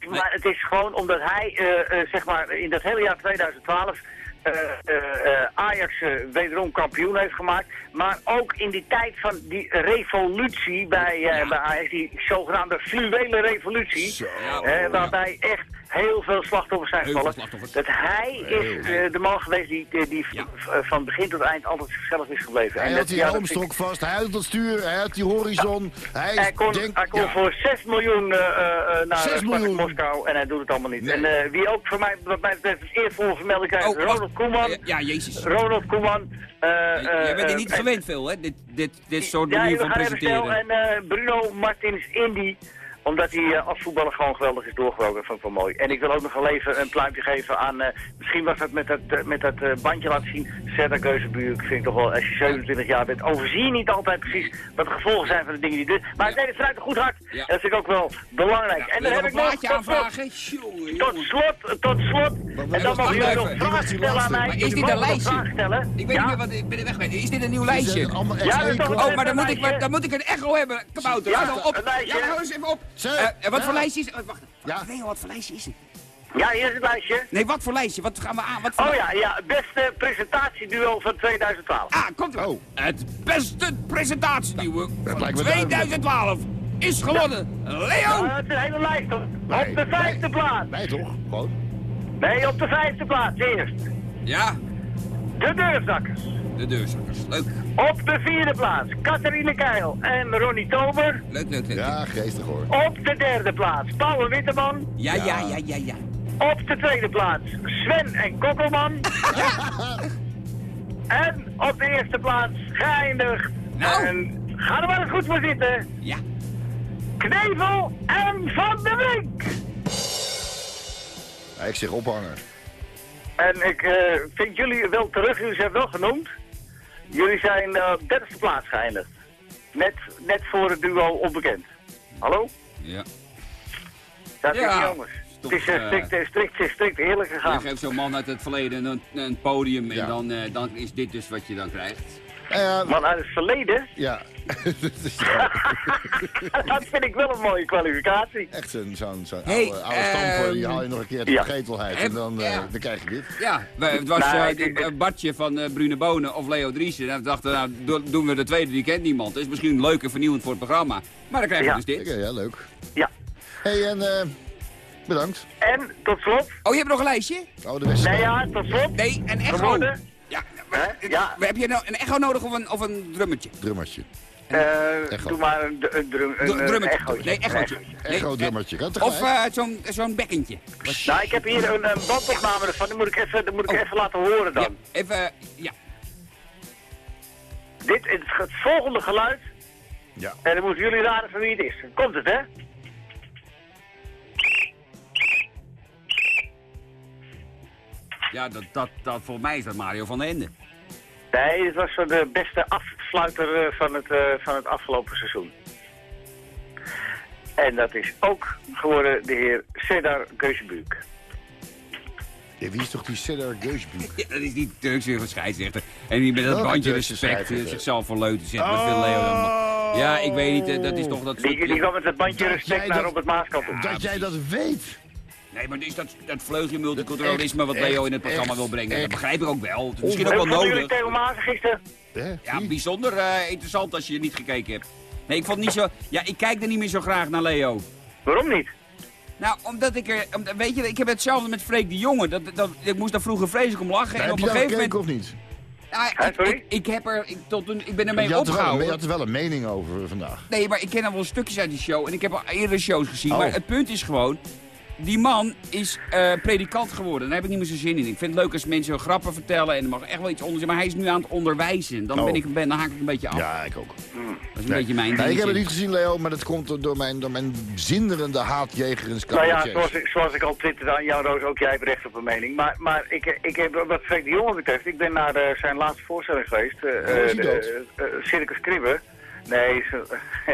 Speaker 6: maar het is gewoon omdat hij, eh, zeg maar, in dat hele jaar 2012 eh, eh, eh, Ajax wederom kampioen heeft gemaakt. Maar ook in die tijd van die revolutie bij, eh, bij Ajax, die zogenaamde fluwele revolutie,
Speaker 3: Ja, ja.
Speaker 6: waarbij echt heel veel slachtoffers zijn gevallen.
Speaker 3: slachtoffers.
Speaker 6: Dat hij is eh, de man geweest die, die,
Speaker 3: Ja.
Speaker 6: eh, van begin tot eind altijd zichzelf is gebleven.
Speaker 4: Hij
Speaker 6: En
Speaker 4: had
Speaker 6: dat-
Speaker 4: die
Speaker 6: ja, dat ik-
Speaker 4: helmstok vast, hij had het stuur, hij had die horizon. Hij,
Speaker 6: hij kon, hij kon
Speaker 4: ja.
Speaker 6: voor 6 miljoen eh, naar
Speaker 4: 6
Speaker 6: Spartak
Speaker 4: miljoen.
Speaker 6: Moskou en hij doet het allemaal niet.
Speaker 4: Nee.
Speaker 6: En eh, wie ook voor mij, wat mij betreft, het eervolle vermelding krijgt,
Speaker 3: Oh, wacht.
Speaker 6: Ronald Koeman.
Speaker 3: Ja, ja, jezus.
Speaker 6: Ronald Koeman. eh, eh,
Speaker 3: Jij bent er niet
Speaker 6: en-
Speaker 3: gewend veel, hè? Dit, dit, dit soort
Speaker 6: Ja,
Speaker 3: manier van presenteren.
Speaker 6: En eh, Bruno Martins Indy omdat hij eh, als voetballer gewoon geweldig is doorgebroken. Dat vond ik wel mooi. En ik wil ook nog wel even een pluimpje geven aan... eh, misschien was dat met dat, eh, met dat eh, bandje laten zien. Serdar Geuzenbuur, vind ik toch wel... Als je 27 jaar bent, overzie je niet altijd precies... wat de gevolgen zijn van de dingen die je doet. Maar het deed het vanuit een goed hart.
Speaker 3: Ja.
Speaker 6: Dat vind ik ook wel belangrijk. en dan heb
Speaker 3: nog
Speaker 6: ik
Speaker 3: een
Speaker 6: nog...
Speaker 3: plaatje
Speaker 6: tot slot- Tot slot, tot slot. En dan mogen jullie nog vragen stellen aan mij.
Speaker 3: Maar is dit een lijstje? Ik weet
Speaker 6: Ja?
Speaker 3: niet meer wat ik ben er weg. Is dit een nieuw lijstje?
Speaker 6: Ja, dat
Speaker 3: Oh, maar dan moet, ik, dan moet ik een echo hebben, kabouter.
Speaker 6: Ja,
Speaker 3: Hou op. Ja, hou eens even op.
Speaker 4: Zo.
Speaker 3: Eh, eh, wat
Speaker 4: Ja.
Speaker 3: voor lijstje is het? Wacht.
Speaker 4: Ja.
Speaker 3: Nee, wat voor lijstje is het?
Speaker 6: Ja, hier is het lijstje.
Speaker 3: Nee, wat voor lijstje? Wat gaan we aan? Wat voor
Speaker 6: Oh ja, ja, beste presentatieduo van 2012.
Speaker 3: Ah, komt er.
Speaker 4: Oh.
Speaker 3: Het beste presentatieduo van
Speaker 4: lijkt me
Speaker 3: 2012 is gewonnen. Leo!
Speaker 6: Ja, het is een hele lijst hoor.
Speaker 4: Nee,
Speaker 6: op de vijfde
Speaker 4: nee.
Speaker 6: plaats.
Speaker 4: Nee, toch? Gewoon.
Speaker 6: Nee, op de vijfde plaats eerst.
Speaker 3: Ja,
Speaker 6: De Deurzakkers.
Speaker 3: de deurzakkers. Leuk.
Speaker 6: Op de vierde plaats Catharine Keil en Ronnie Tober.
Speaker 3: Leuk, leuk, leuk.
Speaker 4: Ja, geestig hoor.
Speaker 6: Op de derde plaats Paul Witteman.
Speaker 3: Ja, ja, ja, ja, ja.
Speaker 6: Op de tweede plaats Sven en Kokkelman. En op de eerste plaats geëindigd.
Speaker 3: Nou.
Speaker 6: En ga er maar eens goed voor zitten.
Speaker 3: Ja.
Speaker 6: Knevel en Van de Wink.
Speaker 4: Ja, ik zeg ophangen.
Speaker 6: En ik eh, vind jullie wel terug, jullie zijn wel genoemd. Jullie zijn eh, op derde plaats geëindigd. Net, net voor het duo onbekend. Hallo?
Speaker 3: Ja.
Speaker 6: Dat
Speaker 3: Ja,
Speaker 6: is niet jongens.
Speaker 3: toch,
Speaker 6: Het is eh, strikt, strikt, strikt, strikt heerlijk
Speaker 3: Je
Speaker 6: gegaan.
Speaker 3: geeft zo'n man uit het verleden een, een podium en
Speaker 4: Ja.
Speaker 3: dan, eh, dan is dit dus wat je dan krijgt.
Speaker 4: Eh,
Speaker 6: Man uit het verleden,
Speaker 4: ja.
Speaker 6: dat vind ik wel een mooie kwalificatie.
Speaker 4: Echt zo'n zo'n
Speaker 3: Hey,
Speaker 4: oude, oude stamper, die haal je nog een keer de
Speaker 6: ja.
Speaker 4: vergetelheid. En dan, eh,
Speaker 3: ja.
Speaker 4: dan krijg je dit.
Speaker 3: Ja, het was
Speaker 6: Nou,
Speaker 3: eh, een badje van eh Brune Bonen of Leo Driessen. En we dachten, nou, do- doen we de tweede, die kent niemand. Dat is misschien leuk en vernieuwend voor het programma. Maar dan krijg je
Speaker 6: Ja.
Speaker 3: dus dit.
Speaker 4: Oké, ja, leuk.
Speaker 6: Ja.
Speaker 4: hey, en eh, bedankt.
Speaker 6: En tot slot,
Speaker 3: Oh, je hebt nog een lijstje?
Speaker 4: Oh, de Westen.
Speaker 6: nee ja, tot slot,
Speaker 3: Nee, een echo.
Speaker 6: geworden.
Speaker 3: Ja,
Speaker 6: Hè? Ja,
Speaker 3: heb je nou een echo nodig of een, of een drummertje?
Speaker 4: Drummertje.
Speaker 6: eh,
Speaker 4: Echo.
Speaker 6: doe maar een, een, drum, een, een
Speaker 3: drummertje.
Speaker 6: echootje.
Speaker 3: Nee, echootje. Nee,
Speaker 4: Echo
Speaker 3: eh,
Speaker 4: drummertje. Kan
Speaker 3: Of eh, zo'n zo'n bekkentje.
Speaker 6: Nou, ik heb hier een, een bandopname ervan, die moet ik even, die moet ik
Speaker 3: Oh.
Speaker 6: even laten horen
Speaker 3: Ja,
Speaker 6: dan.
Speaker 3: even, eh, ja.
Speaker 6: Dit is het volgende geluid,
Speaker 4: Ja.
Speaker 6: en dan moeten jullie raden van wie het is. Komt het, hè?
Speaker 3: Ja, dat, dat, dat, volgens mij is dat Mario van den Ende.
Speaker 6: Nee, dit was de beste afsluiter eh, van het, eh, van het afgelopen seizoen. En dat is ook geworden de heer Cedar Geusbuuk.
Speaker 4: Ja, wie is toch die Cedar Geusbuuk?
Speaker 3: Ja, dat is die Turkse scheidsrechter. En die met dat
Speaker 4: Welke
Speaker 3: bandje respect eh, zichzelf voor leuten Leo dan? Ja, ik weet niet, dat is toch dat.
Speaker 6: Die, die kwam met het bandje
Speaker 4: Dat
Speaker 6: respect naar
Speaker 4: dat-
Speaker 6: Robert Maaskant toe.
Speaker 4: Dat jij dat weet.
Speaker 3: Nee, maar is dat, dat vleugje multiculturalisme wat Leo in het programma
Speaker 4: echt,
Speaker 3: wil brengen, dat begrijp ik ook wel. Het is misschien ook wel
Speaker 6: jullie
Speaker 3: nodig.
Speaker 6: Maas gisteren?
Speaker 3: Ja, bijzonder eh, interessant als je niet gekeken hebt. Nee, ik vond niet zo... Ja, ik kijk er niet meer zo graag naar Leo.
Speaker 6: Waarom niet?
Speaker 3: Nou, omdat ik er... omdat- Weet je, ik heb hetzelfde met Freek de Jonge. Dat, dat, ik moest daar vroeger vreselijk om lachen. en
Speaker 4: Heb
Speaker 3: op
Speaker 4: je
Speaker 3: een gegeven moment...
Speaker 4: of niet?
Speaker 3: Nou, ik, ik, ik, heb er, ik, tot een, ik ben ermee
Speaker 4: je
Speaker 3: opgehouden.
Speaker 4: Wel, je had er wel een mening over vandaag.
Speaker 3: Nee, maar ik ken al wel stukjes uit die show. En ik heb al eerdere shows gezien. Oh. Maar het punt is gewoon die man is uh, predikant geworden. Daar heb ik niet meer zo zin in. Ik vind het leuk als mensen grappen vertellen en er mag echt wel iets onder Maar hij is nu aan het onderwijzen. Dan, ben oh. ik, ben, dan haak ik een beetje af.
Speaker 4: Ja, ik ook.
Speaker 3: Dat is een beetje mijn
Speaker 4: ding. ik heb het niet gezien, Leo, maar dat komt door mijn, door mijn zinderende haat jegens Nou
Speaker 6: ja, zoals ik, zoals ik al twitterde aan jou, Roos, ook jij hebt recht op een mening. Maar, maar ik, ik heb, wat Freek de Jonge betreft, ik ben naar de, zijn laatste voorstelling geweest. Uh, uh, Circus Kribbe. Nee,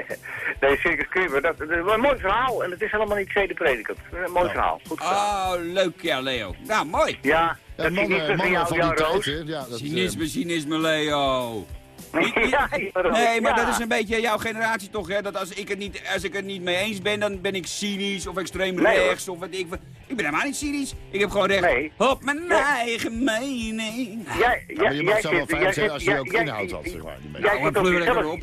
Speaker 6: nee Circus Kribbe, dat, dat, is een mooi verhaal. En het is helemaal niet tweede predikant. Een mooi verhaal. Goed
Speaker 3: verhaal. Oh, leuk ja, Leo. Nou, mooi.
Speaker 6: Ja, ja dat mannen, cynisme van jou, jou Roos.
Speaker 3: Ja, dat, cynisme, uh... cynisme, Leo. ja, nee, maar dat is een beetje jouw generatie toch, hè? Dat als ik, het niet, als ik het niet mee eens ben, dan ben ik cynisch of extreem rechts of wat ik... Ik ben helemaal niet cynisch. Ik heb gewoon recht nee. op mijn eigen mening.
Speaker 4: Jij, ja, maar je mag zelf wel fijn zijn als je ook inhoud had, zeg maar.
Speaker 3: Jij zit op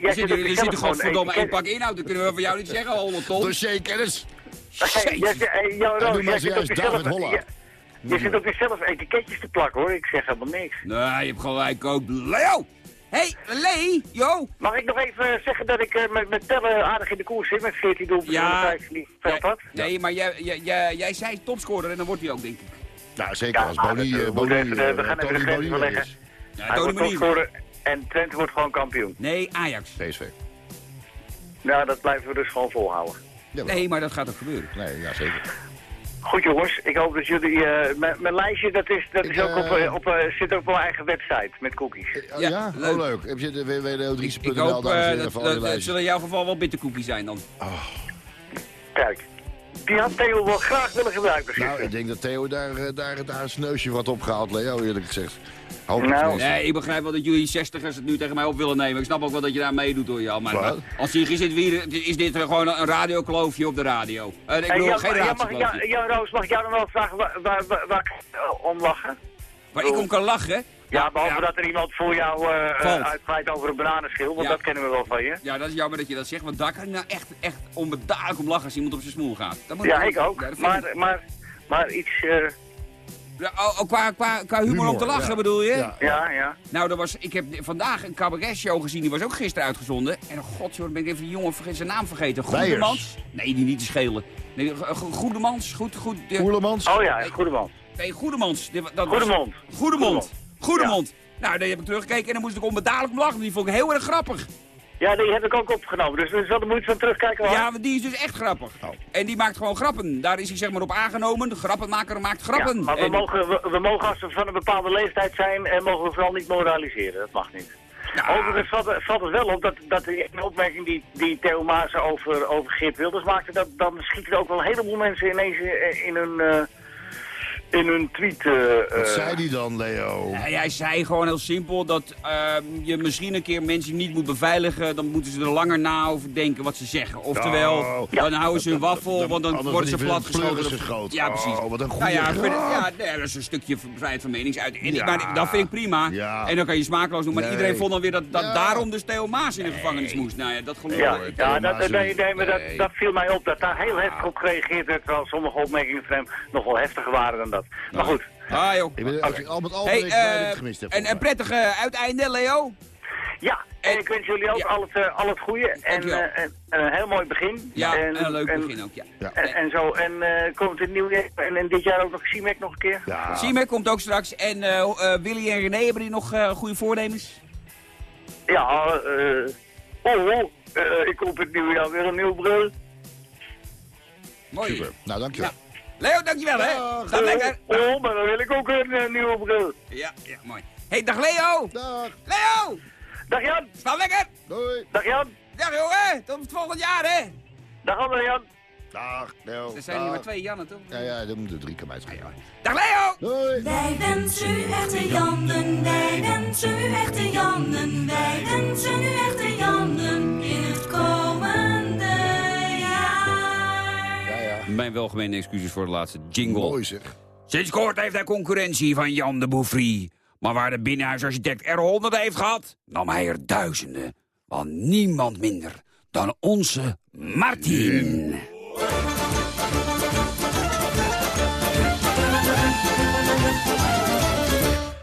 Speaker 3: er zit, er zit godverdomme één pak inhoud, dat kunnen we van jou niet zeggen, 100 ton.
Speaker 4: Dossierkennis.
Speaker 6: Jouw roos, jij zit op jezelf... Je zit op jezelf etiketjes te plakken hoor, ik zeg helemaal niks.
Speaker 3: Nee, je hebt gelijk ook. Leo! Hé, hey, Lee, yo!
Speaker 6: Mag ik nog even zeggen dat ik uh, met, met tellen aardig in de koers zit met 14 doelpunten ja, die had?
Speaker 3: Nee, maar jij, jij, jij, zei topscorer en dan wordt hij ook, denk ik.
Speaker 4: Nou, zeker als Boni...
Speaker 6: Uh, Boni we, we gaan even de grens verleggen. Ja, hij wordt topscorer en Twente wordt gewoon kampioen.
Speaker 3: Nee, Ajax.
Speaker 4: PSV.
Speaker 6: Nou, dat blijven we dus gewoon volhouden.
Speaker 3: nee, maar dat gaat ook gebeuren.
Speaker 4: Nee, ja, zeker.
Speaker 6: Goed jongens, ik hoop dat jullie... Uh, mijn lijstje dat is, dat is ook op, uh, op, uh, zit ook op mijn eigen website met cookies.
Speaker 4: ja, ja? Leuk. Oh, leuk. Heb je de www.driese.nl?
Speaker 3: Ik hoop dat, het zullen in jouw geval wel bittercookies zijn dan. Oh.
Speaker 6: Kijk, die had Theo wel graag willen gebruiken.
Speaker 4: Nou, ik denk dat Theo daar, daar, daar een sneusje wat opgehaald, Leo, eerlijk gezegd.
Speaker 3: Nou. Nee, ik begrijp wel dat jullie 60 het nu tegen mij op willen nemen. Ik snap ook wel dat je daar meedoet hoor, Jan. Maar, maar als hier zit is dit gewoon een radiokloofje op de radio. Uh, ik bedoel, geen radiokloofje.
Speaker 6: Ja, Roos, mag ik jou dan wel vragen waar, waar, waar, waar ik om lachen?
Speaker 3: Waar ik om kan lachen?
Speaker 6: Ja, behalve dat er iemand voor jou uh, uitglijdt over een bananenschil, want dat kennen we wel van je.
Speaker 3: Ja, dat is jammer dat je dat zegt, want daar kan ik nou echt, echt onbedaaglijk om lachen als iemand op zijn smoel gaat.
Speaker 6: ja, ik ook. maar, maar, maar iets...
Speaker 3: Ja, oh, oh, qua, qua, qua humor, humor, om te lachen bedoel je?
Speaker 6: Ja, ja. ja.
Speaker 3: Nou, er was, ik heb vandaag een cabaret-show gezien, die was ook gisteren uitgezonden. En god, joh, ben ik even die jongen zijn naam vergeten. Goedemans? Nee, die niet te schelen. Nee, Goedemans, goed, goed.
Speaker 6: Goedemans? Oh ja, Goedemans.
Speaker 3: Nee, Goedemans.
Speaker 6: Dat Goedemond.
Speaker 3: Goedemond. Goedemond. Nou, daar heb ik teruggekeken en dan moest ik onbedadelijk om lachen. Die vond ik heel erg grappig.
Speaker 6: Ja, die heb ik ook opgenomen. Dus er zal de moeite van terugkijken. Hoor.
Speaker 3: Ja, die is dus echt grappig. Oh. En die maakt gewoon grappen. Daar is hij zeg maar op aangenomen. De grappenmaker maakt grappen. Ja,
Speaker 6: maar we, mogen, we, mogen als we van een bepaalde leeftijd zijn, en mogen we vooral niet moraliseren. Dat mag niet. Ja. Overigens valt, valt, het wel op dat, dat een opmerking die, die Theo Maas over, over Geert Wilders maakte, dat, dan schieten ook wel een heleboel mensen ineens in hun... Uh, in hun tweet... Uh,
Speaker 4: Wat zei hij dan, Leo?
Speaker 3: Ja, hij zei gewoon heel simpel dat uh, je misschien een keer mensen niet moet beveiligen. Dan moeten ze er langer na over denken wat ze zeggen. Oftewel, oh. dan houden ze hun waffel, want dan worden ze
Speaker 4: platgeschoten.
Speaker 3: Ja, precies.
Speaker 4: Oh, wat een goede
Speaker 3: nou ja, ja, nee, dat is een stukje vrijheid van meningsuiting. Ja. Maar dat vind ik prima. En dan kan je smaakloos doen. Maar iedereen vond dan weer dat, dat daarom de Theo Maas in de gevangenis moest. Nou ja, dat geloof
Speaker 6: ja. ik. Ja, dat, nee, nee, maar dat, dat viel mij op. Dat daar heel heftig op gereageerd werd. Terwijl sommige opmerkingen van hem nog wel heftiger waren dan dat. Maar goed.
Speaker 3: Ah joh.
Speaker 4: Ik ben al met al hey, uh, gemist heb.
Speaker 3: En een prettige uiteinde, Leo.
Speaker 6: Ja, en ik wens jullie ook al, het, uh, al het goede. En, uh, en, een heel mooi begin.
Speaker 3: Ja, en, een leuk begin ook, ja.
Speaker 6: ja. En, en, zo. En uh, komt het nieuwjaar en, en dit jaar ook nog CIMEC nog een keer?
Speaker 3: Ja. CIMEC komt ook straks. En Willy en René, hebben die nog goede voornemens?
Speaker 6: Ja, eh... oh, oh ik koop het nieuwjaar weer een nieuw bril.
Speaker 3: Mooi.
Speaker 4: Super. Nou, dankjewel. Ja.
Speaker 3: Leo, dankjewel hè. Dag lekker.
Speaker 6: Oh, maar dan wil ik ook een uh, nieuwe bril.
Speaker 3: Ja, ja, mooi. hey, dag Leo.
Speaker 4: Dag.
Speaker 3: Leo.
Speaker 6: Dag Jan.
Speaker 3: Sta lekker.
Speaker 4: Doei.
Speaker 6: Dag Jan.
Speaker 3: Dag jongen, tot het volgend jaar hè.
Speaker 6: Dag Ander Jan.
Speaker 4: Dag, Leo.
Speaker 3: Er zijn er maar twee Jannen, toch?
Speaker 4: Ja, ja, er moeten drie keer uitschrijven. Ah,
Speaker 3: dag Leo!
Speaker 4: Doei!
Speaker 7: Wij wensen u echte Jannen, wij wensen u echte Jannen, wij wensen u echte Jannen in het komende
Speaker 3: Mijn welgemeende excuses voor de laatste jingle.
Speaker 4: Mooi zeg.
Speaker 3: Sinds kort heeft hij concurrentie van Jan de Bouffry. Maar waar de binnenhuisarchitect er honderden heeft gehad, nam hij er duizenden. Want niemand minder dan onze Martin.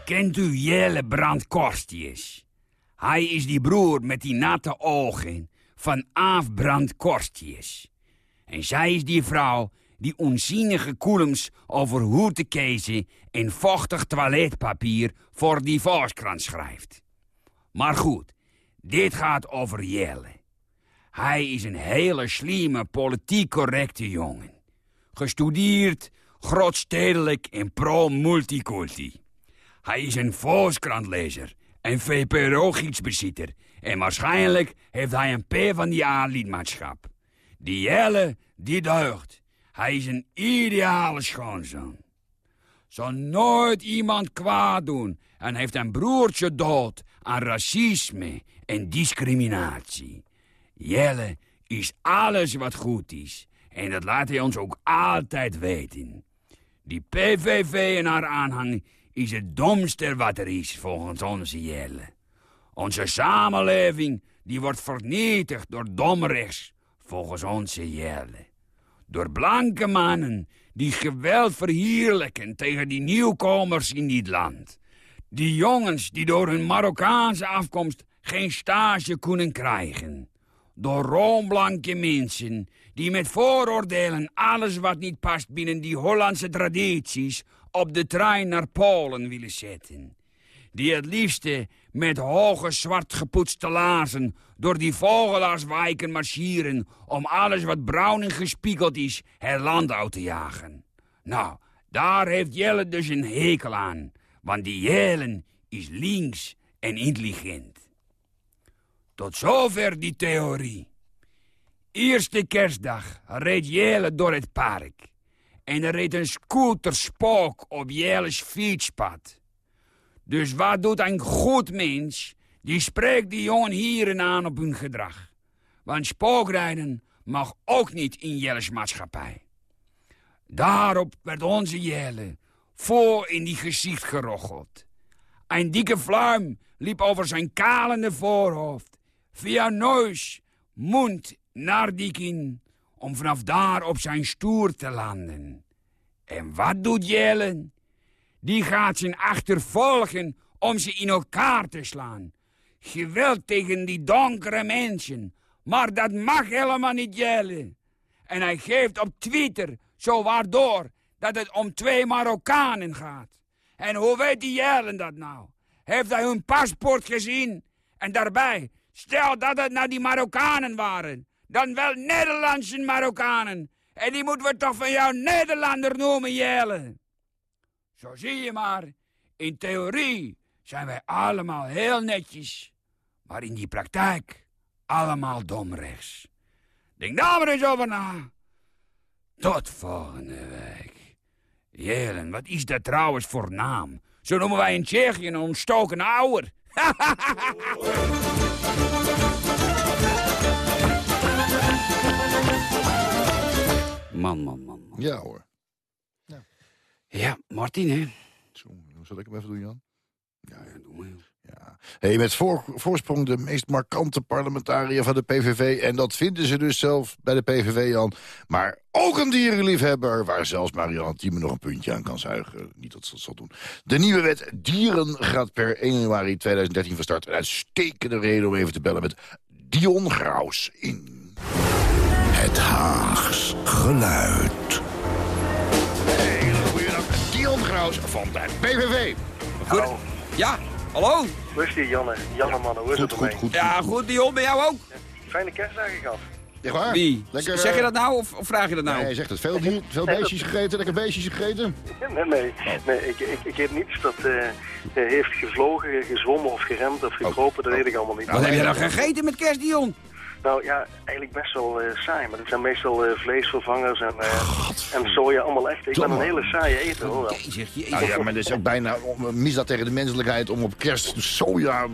Speaker 3: Kent u Jelle Brandkorstjes? Hij is die broer met die natte ogen van Aaf Brandkorstjes. En zij is die vrouw die onzinnige koelums over hoetekezen en vochtig toiletpapier voor die Volkskrant schrijft. Maar goed, dit gaat over Jelle. Hij is een hele slimme, politiek correcte jongen. Gestudeerd, grootstedelijk en pro-multiculti. Hij is een Volkskrantlezer en VPRO-gidsbezitter. En waarschijnlijk heeft hij een P van die lidmaatschap. Die Jelle, die deugt. Hij is een ideale schoonzoon. Zal nooit iemand kwaad doen en heeft een broertje dood aan racisme en discriminatie. Jelle is alles wat goed is en dat laat hij ons ook altijd weten. Die PVV en haar aanhang is het domste wat er is volgens onze Jelle. Onze samenleving die wordt vernietigd door domrechts volgens onze Jelle. Door blanke mannen die geweld verheerlijken tegen die nieuwkomers in dit land. Die jongens die door hun Marokkaanse afkomst geen stage kunnen krijgen. Door roomblanke mensen die met vooroordelen alles wat niet past binnen die Hollandse tradities op de trein naar Polen willen zetten. Die het liefste met hoge zwart gepoetste laarzen door die vogelaarswijken marchieren om alles wat bruin en gespiegeld is het land uit te jagen. Nou, daar heeft Jelle dus een hekel aan, want die Jellen is links en intelligent. Tot zover die theorie. Eerste kerstdag reed Jelle door het park. En er reed een scooterspook op Jelle's fietspad. Dus wat doet een goed mens? Die spreekt die jongen hieren aan op hun gedrag. Want spookrijden mag ook niet in Jelle's maatschappij. Daarop werd onze Jelle voor in die gezicht gerocheld. Een dikke fluim liep over zijn kalende voorhoofd. Via neus, mond naar die kin, om vanaf daar op zijn stoer te landen. En wat doet Jelle? Die gaat zijn achtervolgen om ze in elkaar te slaan. Geweld tegen die donkere mensen. Maar dat mag helemaal niet Jelle. En hij geeft op Twitter zo waardoor dat het om twee Marokkanen gaat. En hoe weet die Jelle dat nou? Heeft hij hun paspoort gezien? En daarbij, stel dat het nou die Marokkanen waren. Dan wel Nederlandse Marokkanen. En die moeten we toch van jou Nederlander noemen, Jelle. Zo zie je maar, in theorie zijn wij allemaal heel netjes. Maar in die praktijk allemaal domrechts. Denk daar maar eens over na. Tot volgende week. Jelen, wat is dat trouwens voor naam? Zo noemen wij in Tsjechië een ontstoken ouwer.
Speaker 8: Man, man, man. man.
Speaker 4: Ja hoor.
Speaker 8: Ja, Martin, hè?
Speaker 4: Zo, zal ik hem even doen, Jan?
Speaker 8: Ja, ja, doe maar.
Speaker 4: Ja. Hey, met voor, voorsprong de meest markante parlementariër van de PVV. En dat vinden ze dus zelf bij de PVV, Jan. Maar ook een dierenliefhebber, waar zelfs Marianne Thieme nog een puntje aan kan zuigen. Niet dat ze dat zal doen. De nieuwe wet Dieren gaat per 1 januari 2013 van start. Een uitstekende reden om even te bellen met Dion Graus in...
Speaker 9: Het Haags geluid.
Speaker 4: Van de PVV.
Speaker 8: Goed. Ja, hallo?
Speaker 10: Rustig, Janne. Janne, man, hoe is
Speaker 4: Goed,
Speaker 10: het
Speaker 4: goed,
Speaker 10: ermee?
Speaker 4: goed.
Speaker 8: Ja, goed, Dion, bij jou ook?
Speaker 10: Fijne kerstdagen gehad.
Speaker 4: Echt waar?
Speaker 8: Wie?
Speaker 4: Lekker,
Speaker 8: zeg je
Speaker 4: eh,
Speaker 8: dat nou of, of vraag je dat nou?
Speaker 4: Nee, hij zegt het. Veel, dier, veel beestjes gegeten, lekker beestjes gegeten.
Speaker 10: Nee, nee, nee ik, ik, ik heb niets dat eh, eh, heeft gevlogen, gezwommen of geremd of gekropen, dat weet ik allemaal niet.
Speaker 8: Wat heb je dan gegeten met kerst, Dion?
Speaker 10: Nou ja, eigenlijk best wel eh, saai, maar het zijn meestal eh, vleesvervangers en, eh, en soja, allemaal echt. Ik ben een hele saaie eter hoor. wel.
Speaker 8: Jezus, jezus.
Speaker 4: Nou ja, maar dat is ook bijna een misdaad tegen de menselijkheid... om op kerst soja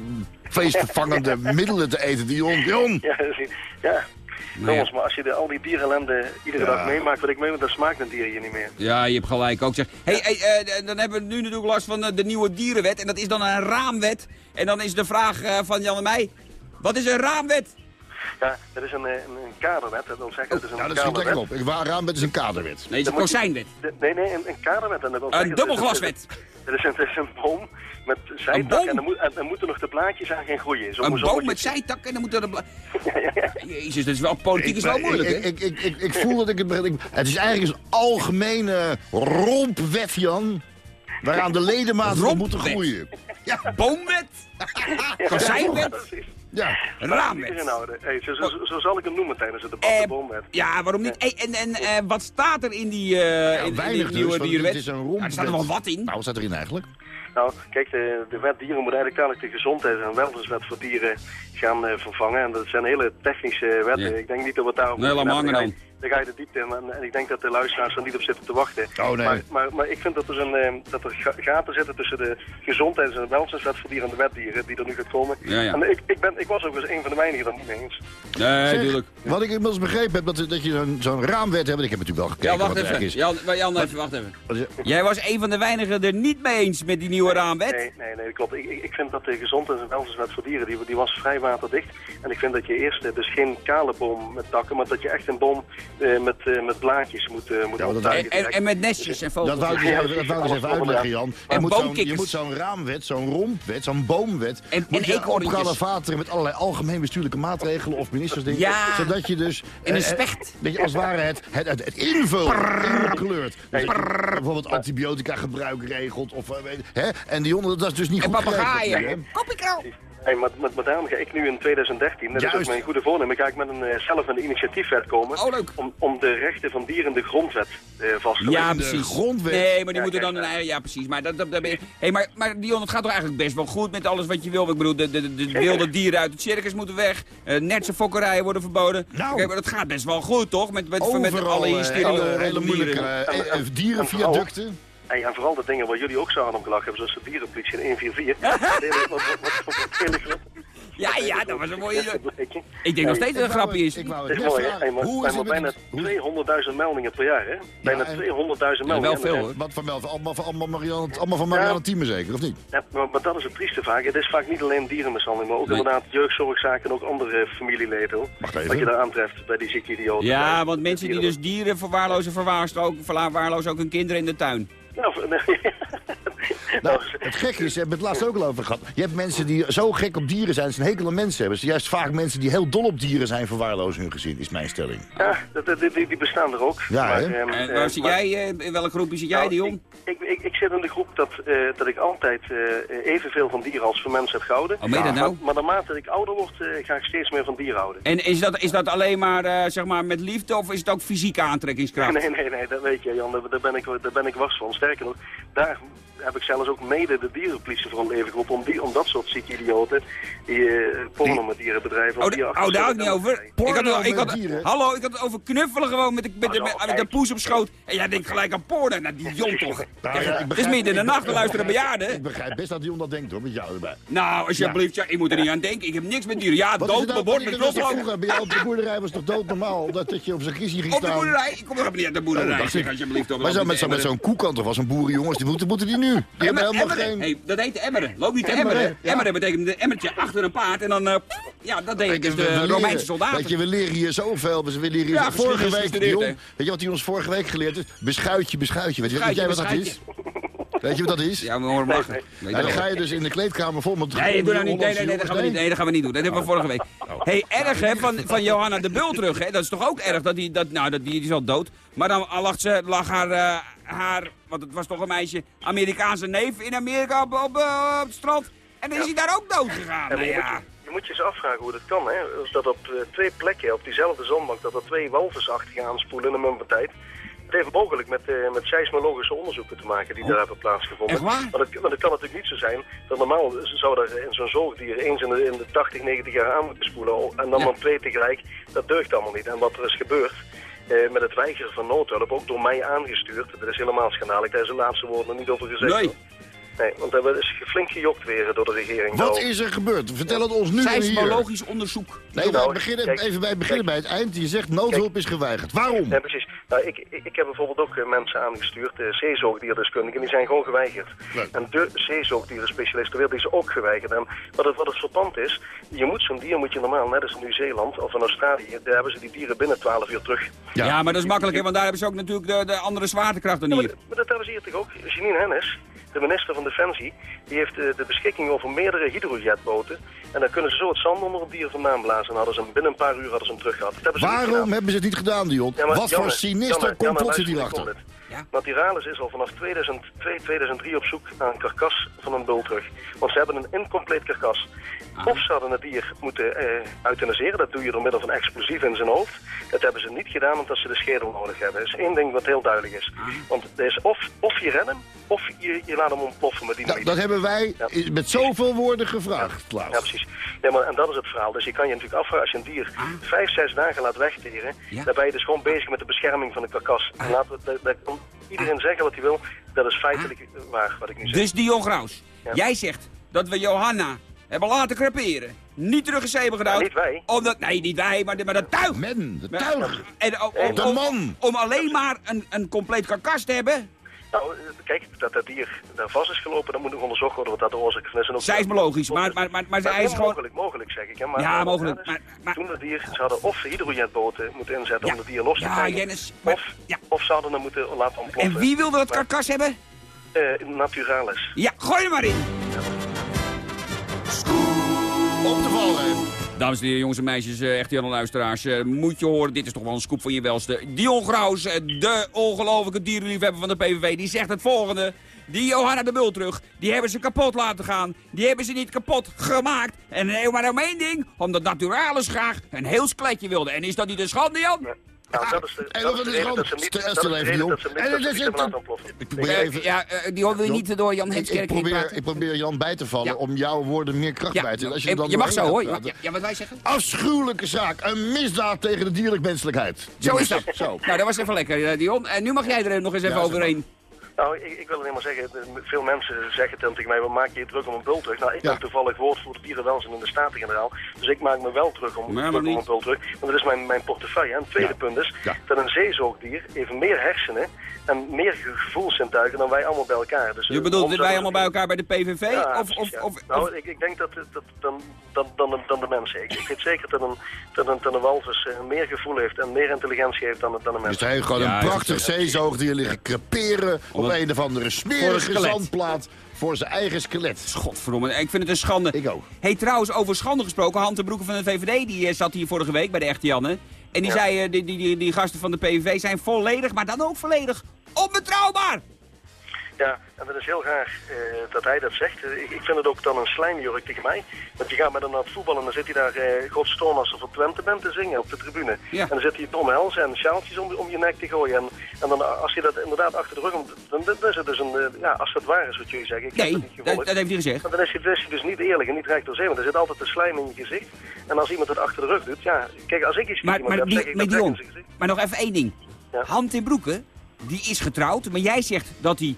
Speaker 4: vleesvervangende middelen te eten. Dion, Dion!
Speaker 10: Ja, dat is- ja. Jongens, maar als je de, al die dierellende iedere
Speaker 4: Ja.
Speaker 10: dag meemaakt, wat ik meen, dan smaakt een dier hier niet meer.
Speaker 8: Ja, je hebt gelijk ook. Zeg. Hey, hey, eh, dan hebben we nu natuurlijk last van de nieuwe dierenwet. En dat is dan een raamwet. En dan is de vraag van Jan en mij. Wat is een raamwet?
Speaker 10: Ja, dat is een, een, een kaderwet. Dat wil zeggen,
Speaker 4: oh,
Speaker 10: het is een
Speaker 4: ja, dat schiet lekker op. Ik waar raamwet is een kaderwet.
Speaker 3: Nee, het is een kozijnwet.
Speaker 10: Nee, nee, een, een kaderwet. En dat wil
Speaker 3: een dubbelglaswet.
Speaker 10: Het is, een, het is een boom met zijtak en, moet, en, moeten nog de blaadjes aan gaan groeien.
Speaker 3: Zo een boom met zijtak en dan moeten er de ja, ja, ja. Jezus, dat is wel, politiek is wel moeilijk,
Speaker 4: ik, ik, ik, ik, ik voel dat ik het... Het is eigenlijk een algemene rompwet, Jan. Waaraan de ledematen moeten groeien.
Speaker 3: Ja, boomwet. Kozijnwet.
Speaker 10: Ja, raamwet. Hey, zo, zo, zo, zal ik hem noemen tijdens het debat,
Speaker 3: eh,
Speaker 10: de.
Speaker 3: Ja, waarom niet? Hey, en en uh, wat staat er in die, uh, in, in die nieuwe
Speaker 4: dus,
Speaker 3: dierenwet?
Speaker 4: Het is een rompwet.
Speaker 3: Ja, er staat er wel wat in.
Speaker 4: Nou, wat staat erin eigenlijk?
Speaker 10: Nou, kijk, de, de wet dieren moet eigenlijk dadelijk de gezondheids- en welzijnswet voor dieren gaan uh, vervangen. En dat zijn hele technische wetten. Ja. Ik denk niet dat we daarover...
Speaker 3: Nee, helemaal
Speaker 10: dan. Dan ga je de diepte in. En, en, ik denk dat de luisteraars er niet op zitten te wachten.
Speaker 4: Oh, nee.
Speaker 10: maar, maar, maar, ik vind dat er, een, uh, dat er gaten zitten tussen de gezondheids- en welzijnswet voor dieren en de wetdieren die er nu gaat komen.
Speaker 3: Ja, ja.
Speaker 10: En ik, ik, ben, ik was ook eens een van de weinigen dat niet mee eens.
Speaker 3: Nee, natuurlijk.
Speaker 4: Wat ik inmiddels begrepen heb, dat, dat je zo'n zo raamwet hebt. Ik heb natuurlijk wel gekeken
Speaker 3: ja, wacht
Speaker 4: wat
Speaker 3: even.
Speaker 4: is.
Speaker 3: Jan, Jan even, wacht even. Jij was een van de weinigen er niet mee eens met die nieuwe
Speaker 10: nee,
Speaker 3: raamwet?
Speaker 10: Nee, nee, nee, klopt. Ik, ik vind dat de gezondheids- en welzijnswet voor dieren, die, die was vrij waterdicht. En ik vind dat je eerst dus geen kale boom met takken, maar dat je echt een boom uh, met, uh, met blaadjes moet, uh, moet
Speaker 3: ja, en, en, en, met nestjes en vogels.
Speaker 4: Dat wou ik, even, dat wou ik eens even uitleggen, Jan. Je moet, zo'n, je moet zo'n raamwet, zo'n rompwet, zo'n boomwet...
Speaker 3: En,
Speaker 4: moet
Speaker 3: en
Speaker 4: je vateren met allerlei algemeen bestuurlijke maatregelen of ministersdingen.
Speaker 3: Ja.
Speaker 4: Zodat je dus...
Speaker 3: In een specht.
Speaker 4: Dat je als het ware het, het, het, het invullen, inkleurt. Dus bijvoorbeeld antibiotica gebruik regelt. Of, hè? En die honden, dat is dus niet
Speaker 3: en
Speaker 4: goed
Speaker 3: papegaaien. Kopiekrauw.
Speaker 10: Hey, met, met, met daarom ga ik nu in 2013, dat is ook mijn goede voornemen, ga ik met een, uh, zelf een initiatiefwet komen.
Speaker 3: Oh, leuk.
Speaker 10: Om, om de rechten van dieren in de grondwet uh, vast te leggen.
Speaker 3: Ja, precies.
Speaker 4: De grondwet.
Speaker 3: Nee, maar die ja, moeten dan een eigen... Ja, precies. Maar, dat, dat, dat, hey, maar, maar Dion, het gaat toch eigenlijk best wel goed met alles wat je wil. Ik bedoel, de, de, de, de wilde dieren uit het circus moeten weg. Uh, netse fokkerijen worden verboden.
Speaker 4: Nou.
Speaker 3: Kijk, maar dat gaat best wel goed, toch? Met, met, met alle hysterie
Speaker 4: uh, hele moeilijke dierenviaducten.
Speaker 10: En vooral de dingen waar jullie ook zo aan om gelachen hebben, zoals de dierenpolitie in 144.
Speaker 3: Ja, ja, dat was een mooie... Ik denk nog steeds dat het een grapje is.
Speaker 10: Het is mooi, hè? Maar, Hoe is het bijna 200.000 meldingen per jaar, hè? Bijna 200.000 meldingen.
Speaker 3: wel veel.
Speaker 4: Wat meldingen? Allemaal van, allemaal Marianne, allemaal van Marianne Thieme zeker, of niet?
Speaker 10: Ja, maar, dat is het trieste vaak. Het is vaak niet alleen dierenmishandeling, maar ook inderdaad jeugdzorgzaken en ook andere familieleden. Wat je daar aantreft bij die zieke idioten.
Speaker 3: Ja, want mensen die dus dieren verwaarlozen, verwaarlozen ook hun kinderen in de tuin.
Speaker 10: Nou, nee.
Speaker 4: nou, het gekke is, we hebben het laatst ook al over gehad. Je hebt mensen die zo gek op dieren zijn, dat ze een hekel aan mensen hebben. Het zijn juist vaak mensen die heel dol op dieren zijn, verwaarlozen hun gezin, is mijn stelling.
Speaker 10: Ja, die, die bestaan er ook.
Speaker 4: Ja,
Speaker 10: maar,
Speaker 4: hè?
Speaker 3: Um, en waar zit jij, uh, in welke groepje zit jij,
Speaker 10: nou,
Speaker 3: Dion?
Speaker 10: Ik, ik, ik, zit in de groep dat, uh, dat ik altijd uh, evenveel van dieren als van mensen heb gehouden.
Speaker 3: Oh, dat nou?
Speaker 10: Maar, maar naarmate ik ouder word, ga ik steeds meer van dieren houden.
Speaker 3: En is dat, is dat alleen maar, zeg maar met liefde of is het ook fysieke aantrekkingskracht?
Speaker 10: Nee, nee, nee, dat weet je Jan, daar ben ik, daar ben ik wars van. Sterker nog, daar heb ik zelfs ook mede de dierenpolitie voor een leven geroepen. Om, die, om dat soort zieke idioten die uh, porno met dieren bedrijven.
Speaker 3: Oh, de, oh daar ook niet over? Ik had, ik had, hallo, ik had het over knuffelen gewoon met de, met, de, met, met de poes op schoot. En jij denkt gelijk aan porno. Nou, die jong toch.
Speaker 4: Nou, ja,
Speaker 3: het is midden in de nacht, we luisteren bejaarden.
Speaker 4: Ik begrijp best dat die dat denkt hoor, met jou erbij.
Speaker 3: Nou, alsjeblieft, ja, ik moet er niet aan denken. Ik heb niks met dieren. Ja, dood,
Speaker 4: nou,
Speaker 3: bord met knoflook.
Speaker 4: Bij jou op de boerderij was toch doodnormaal dat, dat je op zijn kistje ging
Speaker 3: staan?
Speaker 4: Op
Speaker 3: de boerderij? Ik kom nog niet aan de boerderij, zeg alsjeblieft.
Speaker 4: Maar zo met zo'n koekant of was een boerenjongens, die moeten, moeten die nu? Die hebben helemaal geen...
Speaker 3: Hey, dat heet emmeren. Loop niet te emmeren. Emmeren betekent een emmertje achter een paard en dan... Uh, ja, dat deed dus de Romeinse soldaten.
Speaker 4: Weet je, we leren hier zoveel. We leren hier
Speaker 3: ja,
Speaker 4: vorige week, Dion, weet je wat hij ons vorige week geleerd heeft? Beschuitje, beschuitje. Weet, je, weet jij wat dat is? Weet je wat dat is?
Speaker 3: Ja, we horen lachen.
Speaker 4: Nee, dan ga je dus in de kleedkamer vol met...
Speaker 3: Nee, doe nou niet. Nee, nee, nee, dat gaan we niet, nee, dat gaan we niet doen. Dat hebben we vorige week. hey, erg hè, van, van Johanna de Bul terug hè. Dat is toch ook erg dat die, dat, nou, dat, die, die is al dood. Maar dan lag, ze, lag haar, uh, haar, want het was toch een meisje, Amerikaanse neef in Amerika op, op, uh, op het strand. En dan is hij daar ook dood gegaan.
Speaker 10: Ja,
Speaker 3: nou, ja.
Speaker 10: Je moet je eens afvragen hoe dat kan, hè. Dat op uh, twee plekken, op diezelfde zonbank, dat er twee walvisachtigen aanspoelen in een moment tijd. Het heeft mogelijk met, uh, met seismologische onderzoeken te maken die oh. daar hebben plaatsgevonden.
Speaker 3: Echt waar?
Speaker 10: Want het, want het kan natuurlijk niet zo zijn dat normaal zou er in zo'n zoogdier eens in de, in de 80, 90 jaar aan moeten spoelen. En dan maar twee tegelijk. Dat deugt allemaal niet. En wat er is gebeurd, uh, met het weigeren van noodhulp, ook door mij aangestuurd. Dat is helemaal schandalig. Daar is de laatste woord nog niet over gezegd.
Speaker 3: Nee.
Speaker 10: Nee, want er is flink gejokt weer door de regering.
Speaker 4: Wat is er gebeurd? Vertel het ons nu
Speaker 3: Seismologisch onderzoek.
Speaker 4: Nee, nou, beginnen, kijk, even bij beginnen kijk, bij het eind. Je zegt noodhulp kijk, is geweigerd. Waarom?
Speaker 10: Ja, precies. Nou, ik, ik, ik heb bijvoorbeeld ook eh, mensen aangestuurd, uh, zeezoogdierdeskundigen, die zijn gewoon geweigerd. En de zeezoogdierenspecialisten wilden ze ook geweigerd. En wat het, wat het verpand is, je moet zo'n dier moet je normaal, net als in Nieuw-Zeeland of in Australië, daar hebben ze die dieren binnen 12 uur terug.
Speaker 3: Ja, maar dat is makkelijk, hè, want daar hebben ze ook natuurlijk de, de andere zwaartekracht dan
Speaker 10: Ja,
Speaker 3: hier.
Speaker 10: maar, maar dat hebben ze hier toch ook. Janine Hennis, de minister van Defensie, die heeft eh, de beschikking over meerdere hydrojetboten. En dan kunnen ze zo het zand onder het dier vandaan blazen. En hadden ze hem binnen een paar uur hadden ze hem terug gehad. Hebben ze
Speaker 4: Waarom hebben ze het niet gedaan, Dion?
Speaker 10: Ja,
Speaker 4: Wat
Speaker 10: Janne,
Speaker 4: voor sinister complot zit hierachter?
Speaker 10: Dit. Naturalis is al vanaf 2002, 2003 op zoek naar een karkas van een bultrug. Want ze hebben een incompleet karkas. Of ze hadden het dier moeten eh, euthaniseren, dat doe je door middel van explosief in zijn hoofd. Dat hebben ze niet gedaan omdat ze de schedel nodig hebben. Dat is één ding wat heel duidelijk is. Want het is of, of je redt hem, of je, je laat hem ontploffen met die
Speaker 4: Nou, dat hebben wij met zoveel woorden gevraagd, Klaus.
Speaker 10: Ja, precies. Ja, maar, en dat is het verhaal. Dus je kan je natuurlijk afvragen, als je een dier vijf, zes dagen laat wegteren, dan ben je dus gewoon bezig met de bescherming van de karkas. En laten we, dat, dat iedereen zeggen wat hij wil, dat is feitelijk waar wat ik nu zeg.
Speaker 11: Dus Dion Graus, jij zegt dat we Johanna hebben laten creperen. Niet terug in zee hebben gedaan.
Speaker 10: Ja, niet wij.
Speaker 11: Omdat, nee, niet wij, maar de, maar de tuig.
Speaker 4: Men, de
Speaker 11: tuig. En, om, om,
Speaker 4: De
Speaker 11: om-
Speaker 4: man.
Speaker 11: Om alleen maar een, een compleet karkas te hebben.
Speaker 10: Nou, kijk, dat dat dier daar vast is gelopen, dat moet nog onderzocht worden wat dat de oorzaak van is. En ook-
Speaker 11: Seismologisch, maar, maar, maar, maar zij is gewoon...
Speaker 10: Mogelijk, mogelijk zeg ik. Hè. Maar,
Speaker 11: Ja,
Speaker 10: maar-
Speaker 11: mogelijk,
Speaker 10: dus
Speaker 11: maar- maar-
Speaker 10: Toen dat dier, ze hadden of hydrojetboten moeten inzetten om het dier los te
Speaker 11: Ja,
Speaker 10: krijgen.
Speaker 11: Jennis,
Speaker 10: of, of ze hadden hem moeten laten ontploffen.
Speaker 11: En wie wilde dat
Speaker 10: Maar,
Speaker 11: karkas hebben?
Speaker 10: eh, Naturalis.
Speaker 11: Ja, gooi er maar in.
Speaker 4: Op de valreep.
Speaker 3: Dames en heren, jongens en meisjes, eh, echte Jan en luisteraars. eh, moet je horen, dit is toch wel een scoop van je welste. Dion Graus, eh, de ongelofelijke dierenliefhebber van de PVV, die zegt het volgende. Die Johanna de Bul terug, die hebben ze kapot laten gaan. Die hebben ze niet kapot gemaakt. En nee, maar om één ding, omdat Naturalis graag een heel skeletje wilde. En is dat niet een schande, Jan?
Speaker 10: Nou, dat is de,
Speaker 4: En
Speaker 10: dat
Speaker 4: dat
Speaker 10: is de reden
Speaker 4: gewoon...
Speaker 10: dat ze niet, dat is
Speaker 4: even,
Speaker 10: dat ze
Speaker 4: En
Speaker 10: dat
Speaker 4: is het... Ik
Speaker 11: ja, eh, die wil je niet door Jan
Speaker 4: Ik, ik,
Speaker 11: Heemskerk heen
Speaker 4: probeer, ik probeer Jan bij te vallen om jouw woorden meer kracht
Speaker 11: Ja,
Speaker 4: bij te Als je, dan
Speaker 11: je mag zo hoor. Ja, ja, wat wij zeggen?
Speaker 4: Afschuwelijke zaak. Een misdaad tegen de dierlijk menselijkheid.
Speaker 11: Zo is dat.
Speaker 4: Zo.
Speaker 11: Nou, dat was even lekker, eh, Dion. En nu mag jij er nog eens even overheen.
Speaker 10: Nou, ik, ik wil alleen maar zeggen, veel mensen zeggen dan tegen mij, wat maak je je druk om een bultrug? Nou, ik ben toevallig woordvoerder dierenwelzijn in de Staten-Generaal, dus ik maak me wel druk om,
Speaker 3: Maar
Speaker 10: druk om een bultrug, want dat is mijn, mijn portefeuille. En het tweede punt is dat een zeezoogdier heeft meer hersenen en meer gevoelszintuigen dan wij allemaal bij elkaar. Dus,
Speaker 3: Je
Speaker 10: eh,
Speaker 3: bedoelt wij allemaal bij elkaar bij de PVV?
Speaker 10: Ja,
Speaker 3: of, of,
Speaker 10: ja.
Speaker 3: of,
Speaker 10: nou, ik, ik denk dat, dat dan, dan, dan, de- dan de mensen. Ik, ik weet zeker dat een, dat een, dat een walvis eh, meer gevoel heeft en meer intelligentie heeft dan, dan een mens.
Speaker 4: Dus hij heeft gewoon
Speaker 3: Ja,
Speaker 4: een prachtig zeezoogdier liggen creperen op een of andere smerige zandplaat voor zijn eigen skelet.
Speaker 3: Godverdomme, ik vind het een schande.
Speaker 4: Ik ook.
Speaker 3: Hey, trouwens, over schande gesproken. Han ten Broeke van de VVD die eh, zat hier vorige week bij de Echte Janne. En die
Speaker 10: Ja.
Speaker 3: zei, eh, die, die, die, die gasten van de PVV zijn volledig, maar dan ook volledig onbetrouwbaar.
Speaker 10: Ja, en dat is heel graag eh, dat hij dat zegt. Eh, ik, ik vind het ook dan een slijmjurk tegen mij. Want je gaat met hem naar het voetbal en dan zit hij daar uh, als er voor Twente bent te zingen op de tribune.
Speaker 3: Ja.
Speaker 10: En dan zit hij omhelzen en sjaaltjes om, om je nek te gooien. En, en dan als je dat inderdaad achter de rug... om- Dan, dan is het dus een... ja, als dat waar is wat jullie zeggen. Ik heb
Speaker 3: Nee,
Speaker 10: het niet
Speaker 3: dat, dat heeft hij gezegd.
Speaker 10: Maar dan is hij, hij dus niet eerlijk en niet recht door zee. Want er zit altijd een slijm in je gezicht. En als iemand het achter de rug doet, ja... Kijk, als ik iets
Speaker 3: Maar, maar,
Speaker 10: heb,
Speaker 3: die,
Speaker 10: zeg ik
Speaker 3: maar
Speaker 10: in
Speaker 3: Dion, maar nog even één ding.
Speaker 10: Ja.
Speaker 3: Han ten Broeke, die is getrouwd, maar jij zegt dat hij...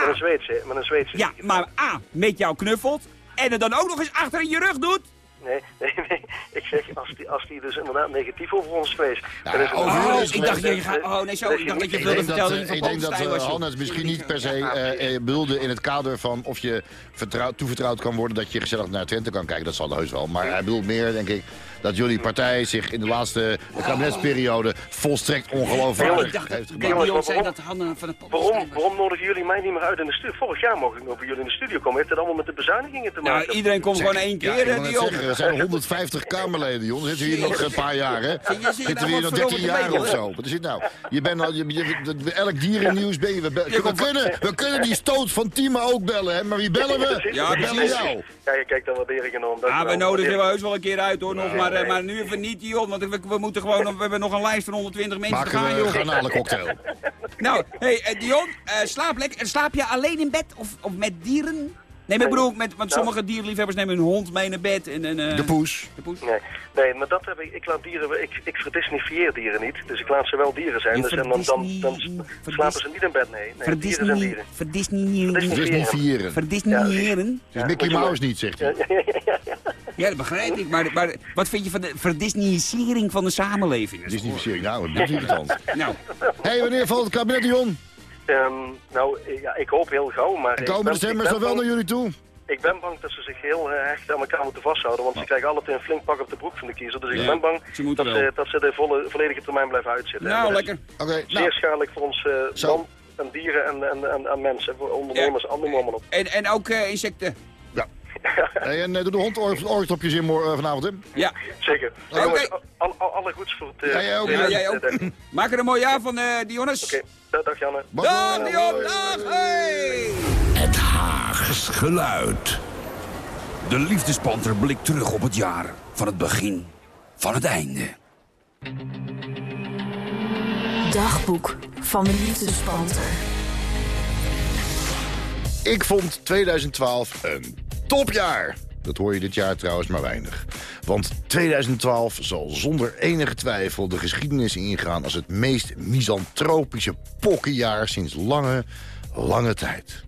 Speaker 10: Met een Zweedse, met een Zweedse.
Speaker 3: Ja, maar A, met jou knuffelt en het dan ook nog eens achter in je rug doet.
Speaker 10: Nee, nee, nee. Ik zeg, als die, als die dus inderdaad negatief over ons geweest... dan is
Speaker 3: Oh,
Speaker 4: is
Speaker 3: ik dacht, je gaat, oh nee, zo, ik dacht dat je wilde
Speaker 4: Ik denk dat,
Speaker 3: vertellen
Speaker 4: eh, ik denk dat eh. Hannes misschien niet per se bedoelde in het kader van of je vertrouwd, toevertrouwd kan worden dat je gezellig naar Twente kan kijken. Dat zal heus wel. Maar hij bedoelt meer, denk ik, dat jullie partij zich in de laatste kabinetsperiode volstrekt ongeloofwaardig
Speaker 3: Ik dacht,
Speaker 4: heeft
Speaker 3: dat
Speaker 4: gemaakt.
Speaker 3: Dion zei
Speaker 10: waarom-
Speaker 3: dat Han van de
Speaker 10: Waarom, waarom nodigen jullie mij niet meer uit in de studio? Vorig jaar mocht ik nog bij jullie in de studio komen. Heeft dat allemaal met de bezuinigingen te
Speaker 3: Nou,
Speaker 10: maken?
Speaker 3: iedereen komt gewoon één keer, hè, Dion.
Speaker 4: zeggen, er zijn 150 Kamerleden, jongen. Zitten we hier nog een paar jaar, hè? Zitten we hier nog 13 jaar of zo? Wat is dit nou? Je bent al, je, je- elk dierennieuws ben je. We, we, kunnen, we kunnen die stoot van Timo ook bellen, hè? Maar wie bellen we?
Speaker 3: Ja,
Speaker 4: we bellen jou.
Speaker 10: Ja, je kijkt dan waardering enorm. dank
Speaker 3: Ja, we nodigen wel
Speaker 10: Waardering.
Speaker 3: heus wel een keer uit hoor, nog, maar, eh, maar nu even niet Dion, want we, we moeten gewoon, we hebben nog een lijst van 120 mensen te
Speaker 4: Maken
Speaker 3: gaan
Speaker 4: we
Speaker 3: joh.
Speaker 4: een garnalencocktail.
Speaker 3: Nou, hey, eh, Dion, eh, slaap lekker. Slaap je alleen in bed of, of met dieren? Nee, maar ik bedoel, met, want sommige dierliefhebbers nemen hun hond mee naar bed. En, en, eh,
Speaker 4: De poes.
Speaker 3: De poes.
Speaker 10: Nee, nee, maar dat heb ik. Ik laat dieren. Ik, ik verdisnifieer dieren niet. Dus ik laat ze wel dieren zijn. Dus en dan, dan, dan slapen ze niet in bed. Nee, nee dieren zijn dieren.
Speaker 11: Verdisneyeren.
Speaker 4: Het is niet vieren.
Speaker 11: Verdisneyeren.
Speaker 4: Het is Mickey Mouse niet, zegt hij.
Speaker 10: Ja, ja, ja, ja.
Speaker 3: Ja, dat begrijp ik. Maar, maar wat vind je van de verdisneyisering van de samenleving?
Speaker 4: Disneyficering, nou, dat is irritant.
Speaker 3: Nou,
Speaker 4: Hé, hey, wanneer valt het kabinet, Jon?
Speaker 10: Ehm, nou, ja, ik hoop heel gauw, maar...
Speaker 4: is
Speaker 10: ben
Speaker 4: dat wel
Speaker 10: bang-
Speaker 4: naar jullie toe.
Speaker 10: Ik ben bang dat ze zich heel eh, hecht aan elkaar moeten vasthouden, want ze krijgen altijd een flink pak op de broek van de kiezer. Dus ik ben bang dat ze, dat ze de volle, volledige termijn blijven uitzitten. En
Speaker 3: nou lekker.
Speaker 4: Oké,
Speaker 10: Zeer
Speaker 4: nou,
Speaker 10: schadelijk voor ons eh, land en dieren en, en, en, en mensen, voor ondernemers, maar op.
Speaker 3: En, en ook eh, insecten.
Speaker 4: hey, en eh, doe de hond oortopjes in eh, vanavond, hè?
Speaker 3: Ja.
Speaker 10: Zeker.
Speaker 3: Oké.
Speaker 10: Jongens, al, al- alle goeds voor het...
Speaker 4: Ja, jij ook,
Speaker 10: eh,
Speaker 3: Ja, jij ook. Maak er een mooi jaar van, eh Dionys.
Speaker 10: Oké, dag, dag Janne.
Speaker 3: Dag, Dion. Dag. Hey.
Speaker 12: Het Haags geluid.
Speaker 3: De liefdespanter blikt terug op het jaar van het begin van het einde.
Speaker 7: Dagboek van de liefdespanter.
Speaker 4: Ik vond 2012 een topjaar. Dat hoor je dit jaar trouwens maar weinig. Want 2012 zal zonder enige twijfel de geschiedenis ingaan... als het meest misantropische pokkenjaar sinds lange, lange tijd.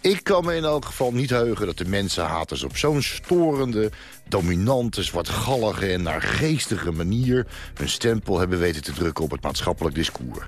Speaker 4: Ik kan me in elk geval niet heugen dat de mensenhaters op zo'n storende, dominante, zwartgallige en naargeestige manier hun stempel hebben weten te drukken op het maatschappelijk discours.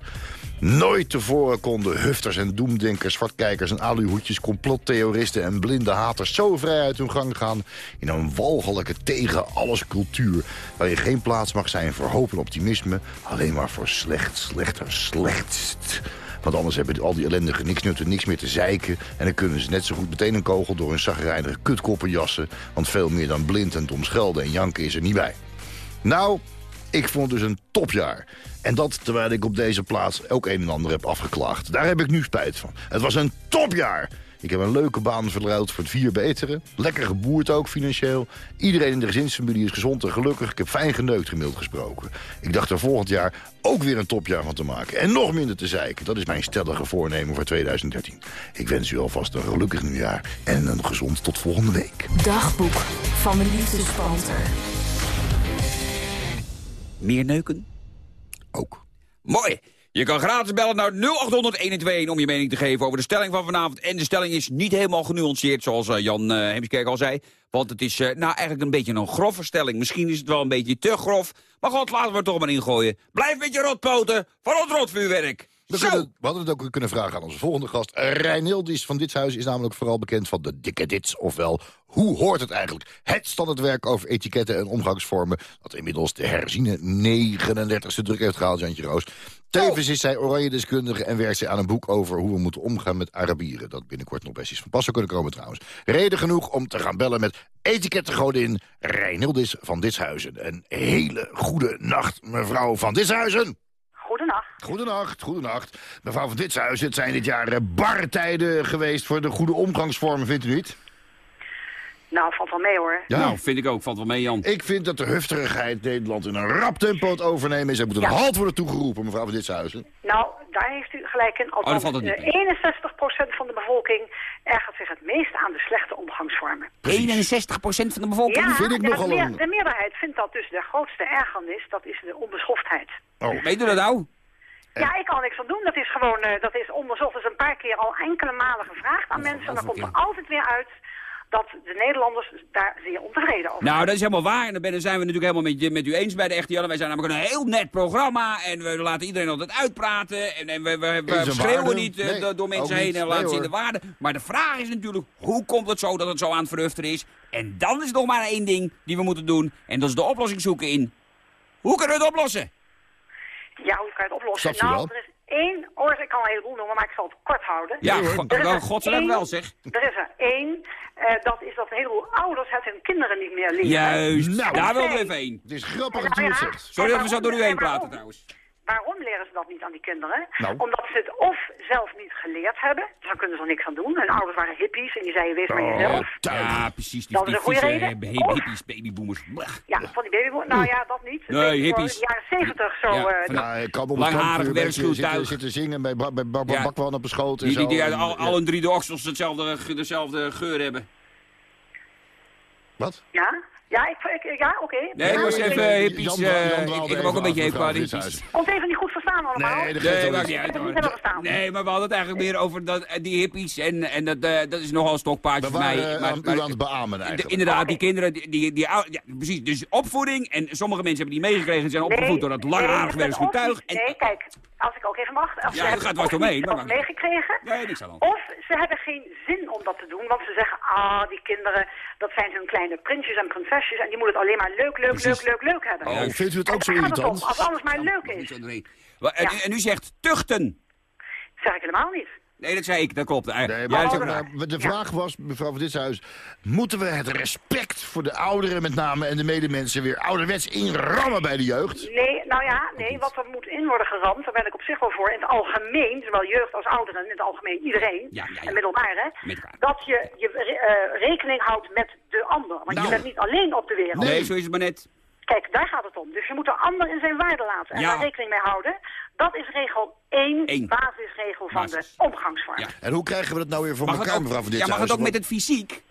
Speaker 4: Nooit tevoren konden hufters en doemdenkers, zwartkijkers en aluhoedjes, complottheoristen en blinde haters zo vrij uit hun gang gaan in een walgelijke tegen alles cultuur, waarin geen plaats mag zijn voor hoop en optimisme, alleen maar voor slecht, slechter, slechtst. Want anders hebben al die ellendige niksnutten niks meer te zeiken... en dan kunnen ze net zo goed meteen een kogel door hun zagrijnige kutkoppen jassen... want veel meer dan blind en dom schelden en janken is er niet bij. Nou, ik vond dus een topjaar. En dat terwijl ik op deze plaats ook een en ander heb afgeklaagd. Daar heb ik nu spijt van. Het was een topjaar! Ik heb een leuke baan verruild voor het vier betere. Lekker geboerd ook financieel. Iedereen in de gezinsfamilie is gezond en gelukkig. Ik heb fijn geneukt gemiddeld gesproken. Ik dacht er volgend jaar ook weer een topjaar van te maken. En nog minder te zeiken. Dat is mijn stellige voornemen voor 2013. Ik wens u alvast een gelukkig nieuwjaar en een gezond tot volgende week.
Speaker 7: Dagboek van de liefdespanter.
Speaker 3: Meer neuken?
Speaker 4: Ook.
Speaker 3: Mooi. Je kan gratis bellen naar 0800 om je mening te geven over de stelling van vanavond. En de stelling is niet helemaal genuanceerd, zoals eh, Jan uh, Heemskerk al zei. Want het is uh, nou eigenlijk een beetje een grove stelling. Misschien is het wel een beetje te grof. Maar god, laten we het toch maar ingooien. Blijf met je rotpoten van het rotvuurwerk.
Speaker 4: We, kunnen, we, hadden het ook kunnen vragen aan onze volgende gast. Reinildis van dit huis is namelijk vooral bekend van de dikke dits. Ofwel, hoe hoort het eigenlijk? Het standaardwerk over etiketten en omgangsvormen... dat inmiddels de herziene 39e druk heeft gehaald, Jantje Roos. Tevens is zij oranje deskundige en werkt zij aan een boek over hoe we moeten omgaan met Arabieren. Dat binnenkort nog best is van pas zou kunnen komen trouwens. Reden genoeg om te gaan bellen met etikettengodin Reinildis van Ditshuizen. Een hele goede nacht, mevrouw van Ditshuizen.
Speaker 13: Goedenacht.
Speaker 4: Goedenacht, goedenacht. Mevrouw van Ditshuizen, het zijn dit jaar eh, barre tijden geweest voor de goede omgangsvormen, vindt u niet?
Speaker 13: Nou, valt wel mee hoor.
Speaker 4: Ja,
Speaker 3: nou, vind ik ook. Valt wel mee, Jan.
Speaker 4: Ik vind dat de hufterigheid Nederland in een rap tempo het overnemen is. Er moet een
Speaker 13: Ja.
Speaker 4: halt worden toegeroepen, mevrouw van Ditshuizen.
Speaker 13: Nou, daar heeft u Althans,
Speaker 3: het niet
Speaker 13: eh, 61% van de bevolking ergert zich het meest aan de slechte omgangsvormen.
Speaker 3: 61% van de bevolking?
Speaker 13: Ja,
Speaker 4: vind ik
Speaker 13: ja,
Speaker 4: nogal
Speaker 13: de, meer- de meerderheid vindt dat dus de grootste ergernis, dat is de onbeschoftheid.
Speaker 4: Oh,
Speaker 3: Weet u dat nou?
Speaker 13: Ja, ik kan niks aan doen. Dat is gewoon, eh, dat is onderzocht. Dat is een paar keer al enkele malen gevraagd aan mensen. En dan komt er altijd weer uit dat de Nederlanders daar zeer ontevreden over
Speaker 3: Nou, dat is helemaal waar. En dan zijn we natuurlijk helemaal met, met u eens bij de echte Jan. Wij zijn namelijk een heel net programma. En we laten iedereen altijd uitpraten. En, en we, we, schreeuwen
Speaker 4: waarde?
Speaker 3: niet eh,
Speaker 4: Nee,
Speaker 3: door- mensen
Speaker 4: niet.
Speaker 3: heen en
Speaker 4: Nee,
Speaker 3: laten zien de waarde. Maar de vraag is natuurlijk, hoe komt het zo dat het zo aan het verhufteren is? En dan is nog maar één ding die we moeten doen. En dat is de oplossing zoeken in... Hoe kunnen we het oplossen?
Speaker 13: Ja, hoe kan je het oplossen? Nou, er is één oorzaak, ik kan een heleboel noemen, maar ik zal het kort houden.
Speaker 3: Ja,
Speaker 13: er
Speaker 3: godzijdank
Speaker 13: één-
Speaker 3: wel zeg.
Speaker 13: Er is er één, eh, dat is dat een heleboel ouders het hun kinderen niet meer leren.
Speaker 3: Juist,
Speaker 4: Nou.
Speaker 3: daar wilden we even heen.
Speaker 4: het is grappig
Speaker 13: Nou
Speaker 4: dat u het
Speaker 13: ja.
Speaker 4: zegt.
Speaker 3: Sorry dat we zo door u heen praten trouwens.
Speaker 13: Waarom leren ze dat niet aan die kinderen?
Speaker 4: Nou.
Speaker 13: Omdat ze het of zelf niet geleerd hebben, dus dan kunnen ze er niks aan doen. Hun ouders waren hippies en die zeiden wees maar
Speaker 4: Oh,
Speaker 13: jezelf.
Speaker 3: Ja, precies. Die,
Speaker 13: Dat is
Speaker 3: die
Speaker 13: een goede
Speaker 3: vieze,
Speaker 13: reden.
Speaker 3: eh,
Speaker 13: Of-
Speaker 3: hippies, babyboomers.
Speaker 13: Ja, van die babyboom. Nou ja, dat niet.
Speaker 3: Nee,
Speaker 13: Een
Speaker 3: hippies.
Speaker 13: voor De jaren zeventig zo.
Speaker 3: Ja,
Speaker 13: eh,
Speaker 3: van-
Speaker 13: dat-
Speaker 4: Ja, ik kan op een
Speaker 3: Langharig
Speaker 4: een beetje
Speaker 3: werkschuwtuig.
Speaker 4: zitten, zingen bij, bij
Speaker 3: Ja.
Speaker 4: Bakwan op de schoot en
Speaker 3: Die, die,
Speaker 4: zo.
Speaker 3: die
Speaker 4: En,
Speaker 3: al,
Speaker 4: ja.
Speaker 3: alle drie de oksels hetzelfde, dezelfde geur hebben.
Speaker 4: Wat?
Speaker 13: ja? Ja, ik, ik- ja oké.
Speaker 3: Nee, ik was even hippies.
Speaker 4: Jan-
Speaker 3: eh,
Speaker 4: Jan
Speaker 3: ik, heb ook een
Speaker 4: even
Speaker 3: beetje
Speaker 4: af,
Speaker 3: hekel aan
Speaker 4: mevrouw
Speaker 3: hippies.
Speaker 13: Ons even niet goed verstaan allemaal.
Speaker 4: Nee, dat
Speaker 3: Nee, maakt niet uit hoor. Nee, maar we hadden het eigenlijk meer over dat, eh, die hippies en, en dat, eh, dat is nogal een stokpaardje voor mij. Maar-
Speaker 4: u aan het beamen
Speaker 3: de-
Speaker 4: eigenlijk.
Speaker 3: inderdaad, die kinderen, die, die, die precies, dus opvoeding. En sommige mensen hebben die meegekregen en zijn opgevoed door dat
Speaker 13: nee,
Speaker 3: langharige
Speaker 13: dat is ook
Speaker 3: getuig.
Speaker 13: Nee, kijk, als ik ook even mag. Of
Speaker 3: Ja,
Speaker 13: ze
Speaker 3: dat
Speaker 13: hebben
Speaker 3: gaat dwars
Speaker 13: niet
Speaker 3: maar
Speaker 13: meegekregen.
Speaker 3: Nee, niks aan.
Speaker 13: Of ze hebben geen zin om dat te doen, want ze zeggen, ah, die kinderen, dat zijn hun kleine prinsjes en prinsesjes en die moeten het alleen maar leuk, leuk, leuk, leuk, leuk hebben.
Speaker 4: Oh, vindt u het ook zo irritant?
Speaker 13: Als alles maar leuk is,
Speaker 3: En,
Speaker 13: Ja.
Speaker 3: en u zegt tuchten.
Speaker 13: zeg ik helemaal niet.
Speaker 3: Nee, dat zei ik, dat klopt.
Speaker 4: Nee,
Speaker 3: ja,
Speaker 4: maar,
Speaker 3: dat
Speaker 4: maar
Speaker 3: raar.
Speaker 4: de vraag was, mevrouw van Ditshuis... moeten we het respect voor de ouderen met name en de medemensen... weer ouderwets inrammen bij de jeugd?
Speaker 13: Nee, nou ja, nee, wat er moet in worden geramd, daar ben ik op zich wel voor. In het algemeen, zowel jeugd als ouderen, in het algemeen iedereen,
Speaker 3: Ja, ja, ja.
Speaker 13: en met elkaar, hè, dat je, je eh, rekening houdt met de ander. Want
Speaker 4: Nou.
Speaker 13: je bent niet alleen op de wereld.
Speaker 3: Nee, zo is het maar net.
Speaker 13: Kijk, daar gaat het om. Dus je moet de ander in zijn waarde laten en
Speaker 3: Ja.
Speaker 13: daar rekening mee houden. Dat is regel 1,
Speaker 3: Eén.
Speaker 13: basisregel van
Speaker 3: Basis.
Speaker 13: de omgangsvorm.
Speaker 3: Ja.
Speaker 4: En hoe krijgen we dat nou weer voor
Speaker 3: Mag
Speaker 4: elkaar,
Speaker 3: ook,
Speaker 4: mevrouw van
Speaker 3: ja,
Speaker 4: Ditshuis?
Speaker 3: mag het ook met het fysiek?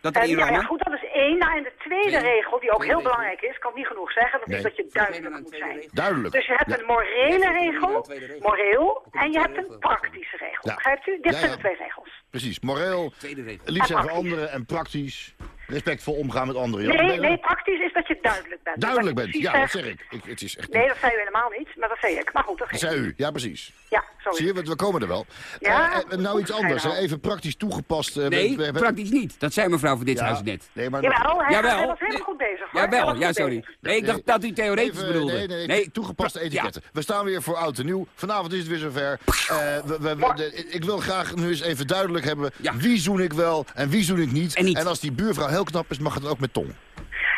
Speaker 3: Dat
Speaker 13: En,
Speaker 3: erin
Speaker 13: ja, ja, goed, dat is één. Nou, en de tweede regel, die ook heel
Speaker 3: regel.
Speaker 13: belangrijk is, kan niet genoeg zeggen, dat
Speaker 4: Nee.
Speaker 13: is dat je duidelijk moet zijn.
Speaker 4: Duidelijk.
Speaker 13: Dus je hebt
Speaker 4: Ja.
Speaker 13: een morele regel, moreel, en je hebt een praktische regel.
Speaker 4: Ja.
Speaker 13: Begrijpt u? Dit
Speaker 4: Ja,
Speaker 13: zijn
Speaker 4: ja.
Speaker 13: de twee regels.
Speaker 4: Precies, moreel,
Speaker 3: Tweede regel.
Speaker 4: lief zijn voor
Speaker 13: praktisch.
Speaker 4: anderen en praktisch... respectvol omgaan met anderen. Ja,
Speaker 13: Nee, nee, praktisch is dat je duidelijk bent.
Speaker 4: Duidelijk
Speaker 13: Dat
Speaker 4: bent, ja, dat zeg ik. ik het is echt...
Speaker 13: Nee, dat zei u helemaal niet, maar dat zei ik. Maar goed, dat
Speaker 4: Dat
Speaker 13: geeft
Speaker 4: zei
Speaker 13: niet.
Speaker 4: u, ja precies.
Speaker 13: Ja, is
Speaker 4: Zie je,
Speaker 13: het.
Speaker 4: we, komen er wel.
Speaker 13: Ja,
Speaker 4: Eh, eh, nou iets anders, hè, even praktisch toegepast. eh,
Speaker 3: Nee,
Speaker 4: we- we- we-
Speaker 3: praktisch niet. Dat zei mevrouw van dit
Speaker 4: Ja,
Speaker 3: huis net.
Speaker 4: Nee, maar
Speaker 13: Jawel, hij,
Speaker 3: Jawel.
Speaker 13: hij was helemaal
Speaker 3: Nee.
Speaker 13: goed bezig. hoor.
Speaker 3: Jawel, ja, sorry.
Speaker 13: bezig.
Speaker 3: Nee, ik dacht dat u theoretisch
Speaker 4: Even,
Speaker 3: bedoelde.
Speaker 4: Nee, nee, toegepaste etiketten. We staan weer voor oud en nieuw. Vanavond is het weer zover. Eh, we, we- we- de- ik wil graag nu eens even duidelijk hebben...
Speaker 3: Ja.
Speaker 4: wie zoen ik wel en wie zoen ik niet.
Speaker 3: En niet.
Speaker 4: als die buurvrouw heel knap is, mag het ook met tong.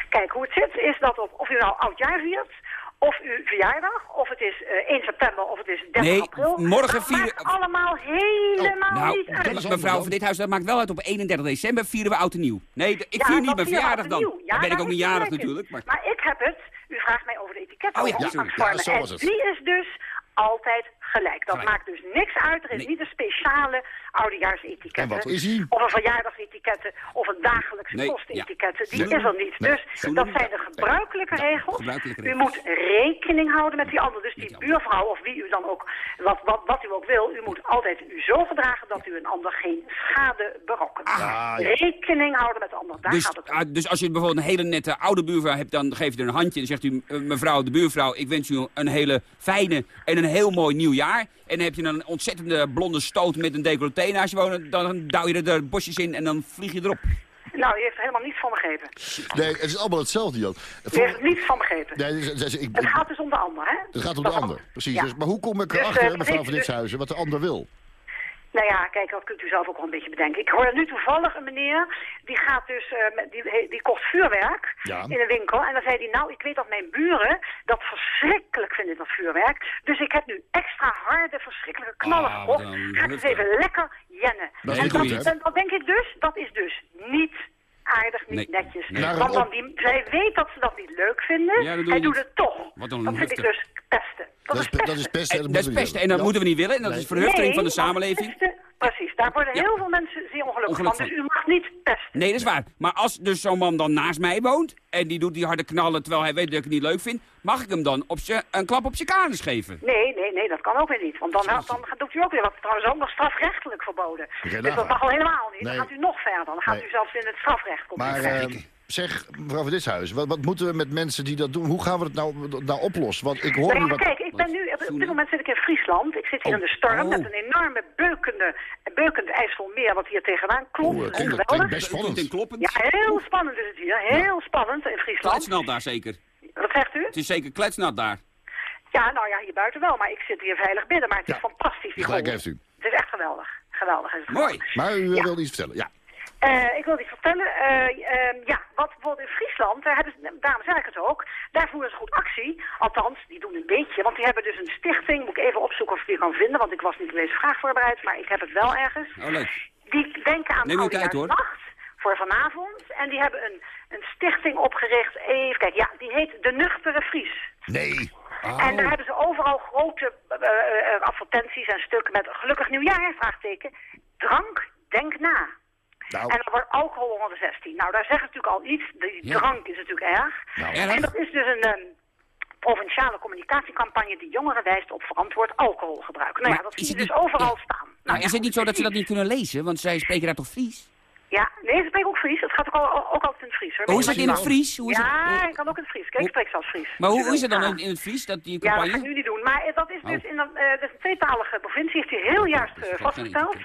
Speaker 13: Kijk, hoe het zit is dat op, of u nou oudjaar viert, of uw verjaardag, of het is eh, 1 september, of het is 30
Speaker 3: Nee,
Speaker 13: april.
Speaker 3: morgen
Speaker 13: dat
Speaker 3: vieren-
Speaker 13: maakt allemaal helemaal
Speaker 3: Nou,
Speaker 13: niet uit.
Speaker 4: dat is
Speaker 3: mevrouw van dit huis, dat maakt wel uit. Op 31 december vieren we oud en nieuw. Nee, ik
Speaker 13: Ja,
Speaker 3: vier niet mijn verjaardag dan.
Speaker 13: Ja,
Speaker 3: dan ben ik
Speaker 13: daar
Speaker 3: ook niet jarig natuurlijk. Maar...
Speaker 13: Maar ik heb het, u vraagt mij over de etiketten,
Speaker 3: Oh ja,
Speaker 13: omgangsvormen.
Speaker 4: Ja, zo was
Speaker 13: en
Speaker 4: het.
Speaker 13: die is dus altijd gelijk. Dat
Speaker 3: Gelijk.
Speaker 13: maakt dus niks uit. Er is
Speaker 3: Nee.
Speaker 13: niet een speciale oudejaarsetiketten.
Speaker 4: En wat is die?
Speaker 13: Of een verjaardagsetiketten, of een dagelijkse
Speaker 3: Nee,
Speaker 13: kostetiketten. Die is er niet.
Speaker 4: Nee,
Speaker 13: Dus dat zijn de gebruikelijke regels.
Speaker 3: gebruikelijke
Speaker 13: U moet rekening houden met die ander. Dus die buurvrouw, of wie u dan ook, wat, wat, wat u ook wil, u moet altijd u zo gedragen dat u een ander geen schade berokkent.
Speaker 4: Ah.
Speaker 13: Rekening houden met de ander, daar
Speaker 3: Dus,
Speaker 13: gaat het om.
Speaker 3: ah, dus als je bijvoorbeeld een hele nette oude buurvrouw hebt, dan geef je er een handje en zegt u, mevrouw de buurvrouw, ik wens u een hele fijne en een heel mooi nieuw jaar. En dan heb je een ontzettende blonde stoot met een decolleté naast je wonen, dan douw je er de bosjes in en dan vlieg je erop.
Speaker 13: Nou, u heeft er helemaal niets van begrepen.
Speaker 4: Nee, het is allemaal hetzelfde, Jan.
Speaker 13: U heeft er niets van begrepen.
Speaker 4: Nee, dus- dus- ik,
Speaker 13: Het gaat dus om de ander, hè?
Speaker 4: het gaat om
Speaker 13: Dat
Speaker 4: de ander, precies.
Speaker 13: Ja.
Speaker 4: Dus, maar hoe kom ik
Speaker 13: Dus,
Speaker 4: erachter,
Speaker 13: eh,
Speaker 4: mevrouw van
Speaker 13: dus-
Speaker 4: Ditshuizen, wat de ander wil?
Speaker 13: Nou ja, kijk, dat kunt u zelf ook wel een beetje bedenken. Ik hoor nu toevallig een meneer, die gaat dus, eh, die, he- die kocht vuurwerk
Speaker 4: Ja.
Speaker 13: in een winkel. En dan zei hij, nou, ik weet dat mijn buren dat verschrikkelijk vinden, dat vuurwerk. Dus ik heb nu extra harde, verschrikkelijke knallen
Speaker 3: Ah,
Speaker 13: gekocht. Ga ik eens even lekker jennen. En dat, en denk ik dus? Dat is dus niet aardig, niet
Speaker 3: Nee.
Speaker 13: netjes.
Speaker 3: Nee.
Speaker 13: Want dan die, zij weet dat ze dat niet leuk vinden.
Speaker 3: Ja,
Speaker 13: Hij doet het toch.
Speaker 3: Wat
Speaker 13: dat vind ik dus pesten. Dat,
Speaker 4: Dat is,
Speaker 13: pesten.
Speaker 4: dat is pesten.
Speaker 3: En
Speaker 4: en
Speaker 3: dat is
Speaker 4: moeten we
Speaker 3: pesten
Speaker 4: niet
Speaker 3: en dat moeten we niet willen en dat
Speaker 4: Nee.
Speaker 3: is verhuchtering van de samenleving.
Speaker 13: Precies, daar worden
Speaker 3: Ja.
Speaker 13: heel veel mensen zeer ongelukkig van. Dus u mag niet pesten.
Speaker 3: Nee, dat is waar. Maar als dus zo'n man dan naast mij woont en die doet die harde knallen terwijl hij weet dat ik het niet leuk vind, mag ik hem dan op z'n- een klap op zijn kanus geven?
Speaker 13: Nee, nee, nee, dat kan ook weer niet. Want dan, dan gaat- doet u ook weer wat trouwens ook nog strafrechtelijk verboden. Dus dat mag al helemaal niet.
Speaker 4: Nee.
Speaker 13: Dan gaat u nog verder. Dan gaat
Speaker 4: Nee.
Speaker 13: u zelfs in het strafrecht.
Speaker 4: Maar eh, zeg, mevrouw van Ditshuizen, wat, wat moeten we met mensen die dat doen? Hoe gaan we het nou, nou oplossen? Want ik hoor wat...
Speaker 13: kijk, ik ben nu, op dit moment zit ik in Friesland. Ik zit hier in de storm
Speaker 3: Oh.
Speaker 13: met een enorme beukende, beukend IJsselmeer wat hier tegenaan klopt.
Speaker 4: Oh,
Speaker 13: Dat
Speaker 4: dat
Speaker 13: is
Speaker 4: klinkt,
Speaker 13: geweldig.
Speaker 4: klinkt best spannend.
Speaker 3: En kloppend.
Speaker 13: Ja, heel spannend is het hier. Heel spannend in Friesland.
Speaker 3: Kletsnat daar zeker.
Speaker 13: Wat zegt u?
Speaker 3: Het is zeker kletsnat daar.
Speaker 13: Ja, nou ja, hier buiten wel. Maar ik zit hier veilig binnen. Maar het is
Speaker 4: Ja,
Speaker 13: fantastisch.
Speaker 4: Gelijk heeft u.
Speaker 13: Het is echt geweldig. Geweldig is het
Speaker 3: Mooi.
Speaker 4: Maar u eh,
Speaker 13: Ja.
Speaker 4: wilde iets vertellen, ja.
Speaker 13: Eh, ik wil iets vertellen. Eh, ehm, ja, wat bijvoorbeeld in Friesland, daar hebben ze, daarom zeg ik het ook, daar voeren ze goed actie. Althans, die doen een beetje, want die hebben dus een stichting. Moet ik even opzoeken of ik die kan vinden, want ik was niet op deze vraag voorbereid, maar ik heb het wel ergens.
Speaker 3: Oh, leuk.
Speaker 13: Die denken aan
Speaker 3: Neem tijd, hoor.
Speaker 13: Oudejaarsnacht voor vanavond. En die hebben een, een stichting opgericht. Even kijken, ja, die heet De Nuchtere Fries.
Speaker 4: Nee.
Speaker 13: En daar hebben ze overal grote eh, advertenties en stukken met gelukkig nieuwjaar, vraagteken. Drank, denk na. En dan wordt alcohol onder de 16. Nou, daar zeggen ze natuurlijk al iets. Die drank is natuurlijk erg. En dat is dus een... ehm, provinciale communicatiecampagne die jongeren wijst op verantwoord alcoholgebruik. Nou ja, dat zie je dus
Speaker 3: niet-
Speaker 13: overal staan.
Speaker 3: Nou,
Speaker 13: Nou
Speaker 3: is het niet zo dat ze dat niet kunnen lezen? Want zij spreken daar toch Fries?
Speaker 13: Ja, nee, ze spreken ook Fries. Het gaat ook, al, ook altijd in het Fries. Hoor.
Speaker 3: Hoe is het in het. Fries? Hoe is
Speaker 13: ja,
Speaker 3: het?
Speaker 13: ik kan ook in het Fries. Kijk, ik spreek zelfs Fries.
Speaker 3: Maar hoe
Speaker 13: Dus,
Speaker 3: is het dan in, in het Fries, dat die
Speaker 13: Ja, dat
Speaker 3: campagne?
Speaker 13: ga ik nu niet doen. Maar eh, dat is dus
Speaker 3: Oh.
Speaker 13: in een, eh, dat is een tweetalige provincie, heeft hij heel juist eh, vastgesteld.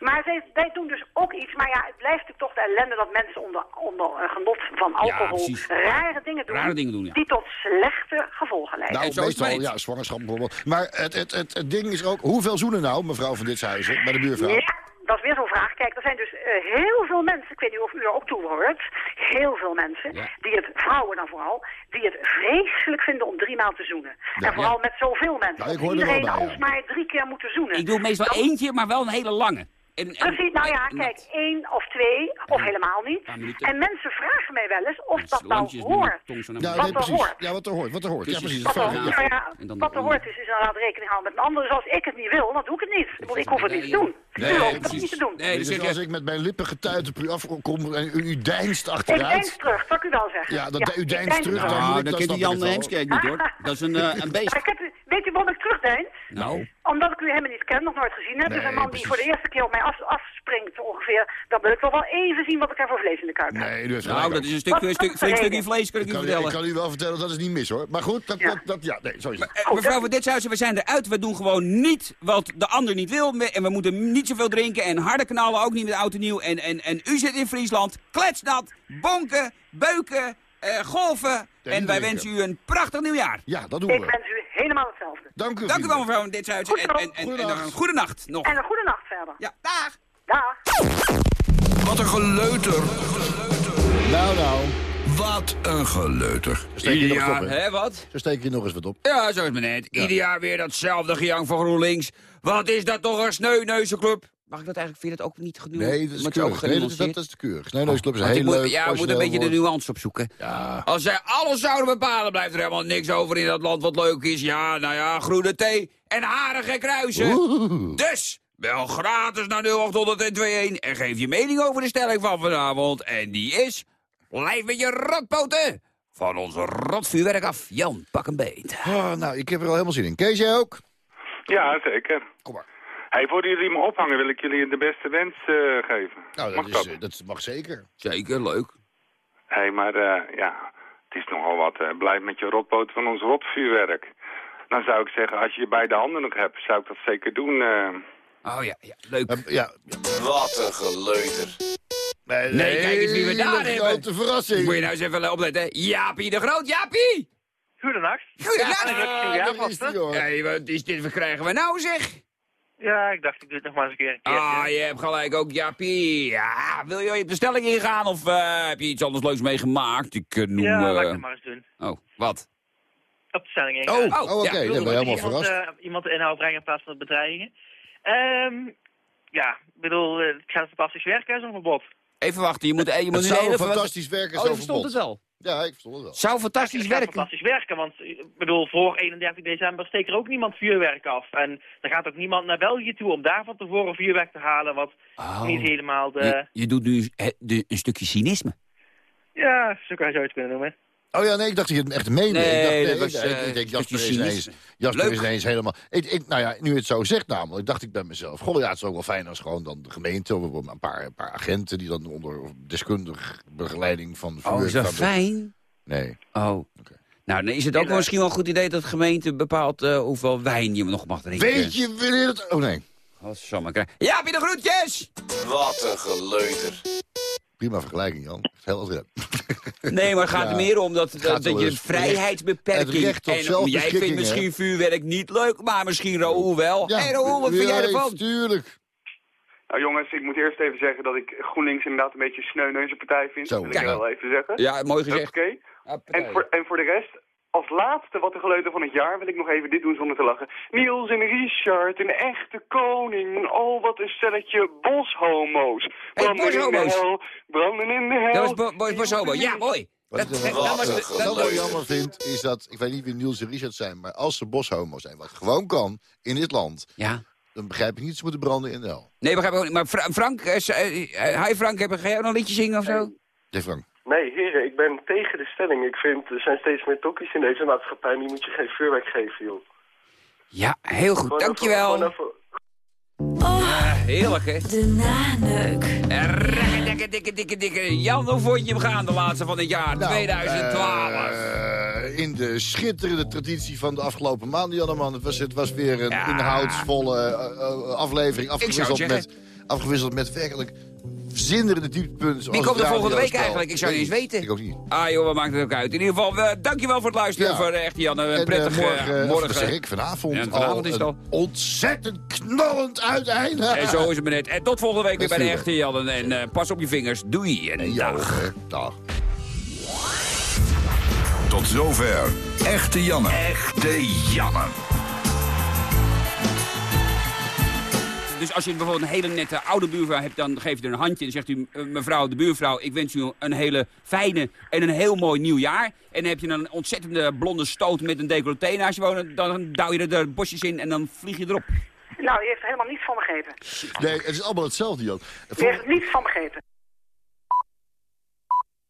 Speaker 13: Maar zij, wij doen dus ook iets. Maar ja, het blijft natuurlijk toch de ellende dat mensen onder, onder eh, genot van alcohol rare dingen doen.
Speaker 3: Rare dingen doen, ja.
Speaker 13: Die tot slechte gevolgen leiden.
Speaker 4: Nou,
Speaker 3: zo is het
Speaker 4: meestal, ja, zwangerschap bijvoorbeeld. Maar het, het, het, het ding is ook, hoeveel zoenen nou, mevrouw van Ditshuizen, bij de buurvrouw?
Speaker 13: Ja, dat is weer zo'n vraag. Kijk, er zijn dus eh, heel veel mensen, ik weet niet of u er ook toe hoort, heel veel mensen, die het, vrouwen dan vooral, die het vreselijk vinden om drie maal te zoenen.
Speaker 4: Ja,
Speaker 13: en vooral
Speaker 3: ja.
Speaker 13: met zoveel mensen.
Speaker 4: Nou, ik hoor er wel
Speaker 13: iedereen
Speaker 4: bij, ja.
Speaker 13: alsmaar drie keer moeten zoenen.
Speaker 3: Ik doe meestal
Speaker 13: Dan-
Speaker 3: eentje, maar wel een hele lange. En, en-
Speaker 13: Precies, nou ja,
Speaker 3: en-
Speaker 13: kijk, één of twee, of helemaal niet. En mensen vragen mij wel eens of dat nou hoort.
Speaker 4: Ja,
Speaker 13: Wat er hoort.
Speaker 4: Ja, wat er hoort, wat er hoort. Ja,
Speaker 3: Kusjes.
Speaker 4: precies.
Speaker 13: Wat
Speaker 4: Dat
Speaker 13: er,
Speaker 4: ik,
Speaker 13: nou
Speaker 4: ja.
Speaker 13: ja,
Speaker 3: En dan
Speaker 13: wat er
Speaker 3: de-
Speaker 13: hoort is, is inderdaad rekening houden met een ander. Dus als ik het niet wil, dan doe ik het niet. Ik, bedoel, ik hoef het niet te doen.
Speaker 3: Nee, precies.
Speaker 13: niet te doen.
Speaker 3: Nee, dus
Speaker 4: Dus
Speaker 3: zeg
Speaker 4: als ik met mijn lippen getuid op u afkom en u, u deinst
Speaker 13: Ik
Speaker 4: achteruit...
Speaker 13: denk terug, dat kan ik u wel zeggen.
Speaker 4: Ja, dat u
Speaker 13: ik
Speaker 4: deinst
Speaker 13: deins
Speaker 4: terug, dan
Speaker 3: nou,
Speaker 4: moet ik-
Speaker 3: dan
Speaker 4: dat
Speaker 3: kent u
Speaker 4: snap ik
Speaker 3: Jan. Heemskerk niet hoor. Dat is een, eh, een beest.
Speaker 13: Maar weet u waarom ik terugdein?
Speaker 3: Nou,
Speaker 13: Omdat ik u helemaal niet ken, nog nooit gezien heb. dus
Speaker 4: Nee,
Speaker 13: een man die voor de eerste keer op mij af, afspringt ongeveer, dan wil ik toch wel even zien wat ik er voor vlees in de kuip heb.
Speaker 4: Nee, heeft
Speaker 3: nou, dat is een stuk,
Speaker 13: Wat-
Speaker 3: een stuk,
Speaker 13: wat
Speaker 3: flink stukje vlees, kan ik
Speaker 4: Ik
Speaker 3: u
Speaker 4: kan, ik
Speaker 3: vertellen.
Speaker 4: kan u wel vertellen, dat is niet mis hoor. Maar goed, dat,
Speaker 13: Ja.
Speaker 4: dat, dat ja, nee, zo is het.
Speaker 3: Eh, Mevrouw van Ditshuizen, we zijn eruit. We doen gewoon niet wat de ander niet wil. En we moeten niet zoveel drinken en harde knallen, ook niet met auto nieuw. En, en, en u zit in Friesland, kletsnat, bonken, beuken, eh, golven. en wij
Speaker 4: drinken.
Speaker 3: wensen u een prachtig nieuwjaar.
Speaker 4: Ja, dat doen
Speaker 13: Ik
Speaker 4: we.
Speaker 13: wens u helemaal hetzelfde.
Speaker 4: Dank u.
Speaker 3: Dank u wel, mevrouw van Ditshuizen. En, en, en, en, nog een goede nacht nog.
Speaker 13: En een goede nacht verder.
Speaker 3: Ja, dag.
Speaker 13: Dag.
Speaker 14: Wat een geleuter.
Speaker 4: Nou, nou.
Speaker 14: Wat een geleuter.
Speaker 4: Steek je nog eens
Speaker 3: Ja,
Speaker 4: op, hè?
Speaker 3: hè, wat?
Speaker 4: Zo steek je nog eens wat op.
Speaker 3: Ja, zo is het net. Ieder jaar weer datzelfde gejang van GroenLinks. Wat is dat toch een sneuneuzenclub? Mag ik dat eigenlijk, vind je dat ook niet genoeg?
Speaker 4: Nee, dat is keurig. Nee, dat is, dat, is te keurig. Snijneusclub is heel
Speaker 3: moet-
Speaker 4: leuk.
Speaker 3: Ja, we moeten een beetje de nuance opzoeken.
Speaker 4: Ja.
Speaker 3: Als zij alles zouden bepalen, blijft er helemaal niks over in dat land wat leuk is. Ja, nou ja, groene thee en harige kruisen.
Speaker 4: Oeh.
Speaker 3: Dus, bel gratis naar 0800 en geef je mening over de stelling van vanavond. En die is, blijf met je rotpoten van ons rotvuurwerk af. Jan, pak een beet.
Speaker 4: Oh, nou, ik heb er al helemaal zin in. Kees, jij ook?
Speaker 15: Ja, zeker.
Speaker 4: Kom maar.
Speaker 15: Hey, voor jullie me ophangen wil ik jullie de beste wens eh, geven.
Speaker 4: Nou,
Speaker 15: Mag
Speaker 4: dat,
Speaker 15: dat?
Speaker 4: is, eh, dat mag zeker.
Speaker 3: Zeker, leuk.
Speaker 15: hey, maar eh, ja, het is nogal wat. eh, blijf met je rotpoot van ons rotvuurwerk. Dan zou ik zeggen, als je je beide handen nog hebt, zou ik dat zeker doen. eh.
Speaker 3: Oh ja, ja leuk.
Speaker 4: Eh, ja.
Speaker 16: Wat een geleuter.
Speaker 4: Nee,
Speaker 3: Nee, kijk eens wie we daar
Speaker 4: hele
Speaker 3: hebben.
Speaker 4: grote verrassing.
Speaker 3: Moet je nou eens even opletten. Jaapie de Groot, Jaapie!
Speaker 11: Goedenacht.
Speaker 3: Goedendag.
Speaker 4: Daar is die, hoor.
Speaker 3: Hey, wat is dit? Wat krijgen we nou, zeg?
Speaker 11: Ja, ik dacht ik doe het nog maar eens een keer. Een.
Speaker 3: Ah, je hebt gelijk ook, Jaapie. Ja, wil je op de stelling ingaan of eh, heb je iets anders leuks meegemaakt? Ik eh, noem...
Speaker 11: ja, laat ik
Speaker 3: eh,
Speaker 11: het maar eens doen.
Speaker 3: Oh, wat?
Speaker 11: Op de stelling
Speaker 4: Oh,
Speaker 11: ingaan.
Speaker 4: oh, oké.
Speaker 3: ja,
Speaker 4: Dan ben je helemaal
Speaker 11: iemand,
Speaker 4: verrast.
Speaker 11: eh, iemand de inhoud brengen in plaats van het bedreigen. Ehm ja, ik bedoel, eh, het gaat fantastisch werken, zo'n verbod.
Speaker 3: Even wachten, je moet, je moet
Speaker 4: Het
Speaker 3: nu
Speaker 4: zou
Speaker 3: even...
Speaker 4: fantastisch werken,
Speaker 3: Oh,
Speaker 4: zo
Speaker 3: je verstond het wel.
Speaker 4: Ja, ik verstond het wel.
Speaker 3: Zou fantastisch
Speaker 11: Het
Speaker 3: werken.
Speaker 11: fantastisch werken, want eh, ik bedoel, voor 31 december steekt er ook niemand vuurwerk af. En er gaat ook niemand naar België toe om daar van tevoren vuurwerk te halen, wat
Speaker 3: Oh.
Speaker 11: niet helemaal de...
Speaker 3: Je, je doet nu de, een stukje cynisme.
Speaker 11: Ja, zo kan je het kunnen noemen.
Speaker 4: Oh ja, nee, ik dacht dat je het echt meende.
Speaker 3: Nee,
Speaker 4: ik dacht,
Speaker 3: dat was,
Speaker 4: ik,
Speaker 3: eh,
Speaker 4: ik denk, Jasper is ineens. Jasper
Speaker 3: Leuk.
Speaker 4: is ineens helemaal... Ik, ik, nou ja, nu je het zo zegt namelijk, dacht ik bij mezelf... Goh, ja, het is ook wel fijn als gewoon dan de gemeente... of een paar, een paar agenten die dan onder deskundig begeleiding van...
Speaker 3: Oh, is dat fijn?
Speaker 4: Nee.
Speaker 3: Oh. Nou, dan is het ook wel misschien wel een goed idee dat de gemeente bepaalt eh, hoeveel wijn je nog mag drinken.
Speaker 4: Weet je wanneer het... Oh nee,
Speaker 3: krijgen. Ja, heb je de groetjes?
Speaker 16: Wat een geleuter.
Speaker 4: Prima vergelijking Jan. Heel.
Speaker 3: Nee, maar het gaat
Speaker 4: Ja.
Speaker 3: er meer om dat, dat, je vrijheidsbeperking...
Speaker 4: Het recht
Speaker 3: en jij vindt
Speaker 4: hè?
Speaker 3: misschien vuurwerk niet leuk, maar misschien Raoul wel.
Speaker 4: Ja,
Speaker 3: Hé Raoul, wat vind jij
Speaker 4: ja,
Speaker 3: ervan?
Speaker 4: Tuurlijk.
Speaker 15: Nou jongens, ik moet eerst even zeggen dat ik GroenLinks inderdaad een beetje een sneu partij vind.
Speaker 4: Zo,
Speaker 15: dat wil ik wel even zeggen.
Speaker 3: Ja, mooi gezegd.
Speaker 15: Oké. En voor, en voor de rest, als laatste wat de geleuter van het jaar wil ik nog even dit doen zonder te lachen. Niels en Richard, een echte koning. Oh, wat een stelletje boshomo's. Branden in de
Speaker 3: boshomo's.
Speaker 15: hel, branden in de hel.
Speaker 3: Dat was Bo- Boys Bosobo. Ja, mooi.
Speaker 4: Wat
Speaker 3: Dat,
Speaker 4: ik wel- jammer vind, is dat... Ik weet niet wie Niels en Richard zijn, maar als ze boshomo zijn... wat gewoon kan in dit land...
Speaker 3: Ja,
Speaker 4: dan begrijp ik niet dat ze moeten branden in de hel.
Speaker 3: Nee, begrijp ik ook niet. Maar Fra- Frank, eh, hi Frank, heb, ga jij nog een liedje zingen of zo?
Speaker 4: Nee, Frank.
Speaker 10: Nee, heren, ik ben tegen de stelling. Ik vind, er zijn steeds meer tokkies in deze maatschappij. Die moet je geen vuurwerk geven, joh.
Speaker 3: Ja, heel goed,
Speaker 10: Gewoon
Speaker 3: dankjewel.
Speaker 10: even-
Speaker 3: Eh, heerlijk, hè?
Speaker 7: De naneuk.
Speaker 3: Eh, Dikke, dikke, dikke, dikke. Jan, hoe vond je hem gaan de laatste van het jaar,
Speaker 4: Nou,
Speaker 3: 2012?
Speaker 4: eh, in de schitterende traditie van de afgelopen maanden, Janneman. Het was, het was weer een inhoudsvolle eh, aflevering. Afgewisseld met, afgewisseld met werkelijk zinderende dieptepunten.
Speaker 3: Wie komt er volgende week eigenlijk? Ik zou niet eens weten.
Speaker 4: Ik ook niet.
Speaker 3: Ah joh, wat maakt het ook uit. In ieder geval, eh, dankjewel voor het luisteren.
Speaker 4: Ja.
Speaker 3: Voor uh, echt Jan, een
Speaker 4: En, eh,
Speaker 3: prettige
Speaker 4: morgen,
Speaker 3: morgen.
Speaker 4: zeg ik, vanavond,
Speaker 3: Ja, vanavond
Speaker 4: al
Speaker 3: is het al.
Speaker 4: ontzettend knallend uiteinde.
Speaker 3: En zo is het maar net. En tot volgende week weer bij de echte Jan. En eh, pas op je vingers. Doei en
Speaker 4: Ja,
Speaker 3: dag.
Speaker 4: dag.
Speaker 2: Tot zover. Echte Janne. Echte Janne.
Speaker 3: Dus als je bijvoorbeeld een hele nette oude buurvrouw hebt, dan geef je er een handje en zegt u, eh, mevrouw de buurvrouw, ik wens u een hele fijne en een heel mooi nieuw jaar. En dan heb je een ontzettende blonde stoot met een decolleté naast je wonen, dan douw je er de bosjes in en dan vlieg je erop.
Speaker 13: Nou, u heeft er helemaal niets van begrepen.
Speaker 4: Nee, het is allemaal hetzelfde, Jan.
Speaker 13: U heeft er niets van begrepen.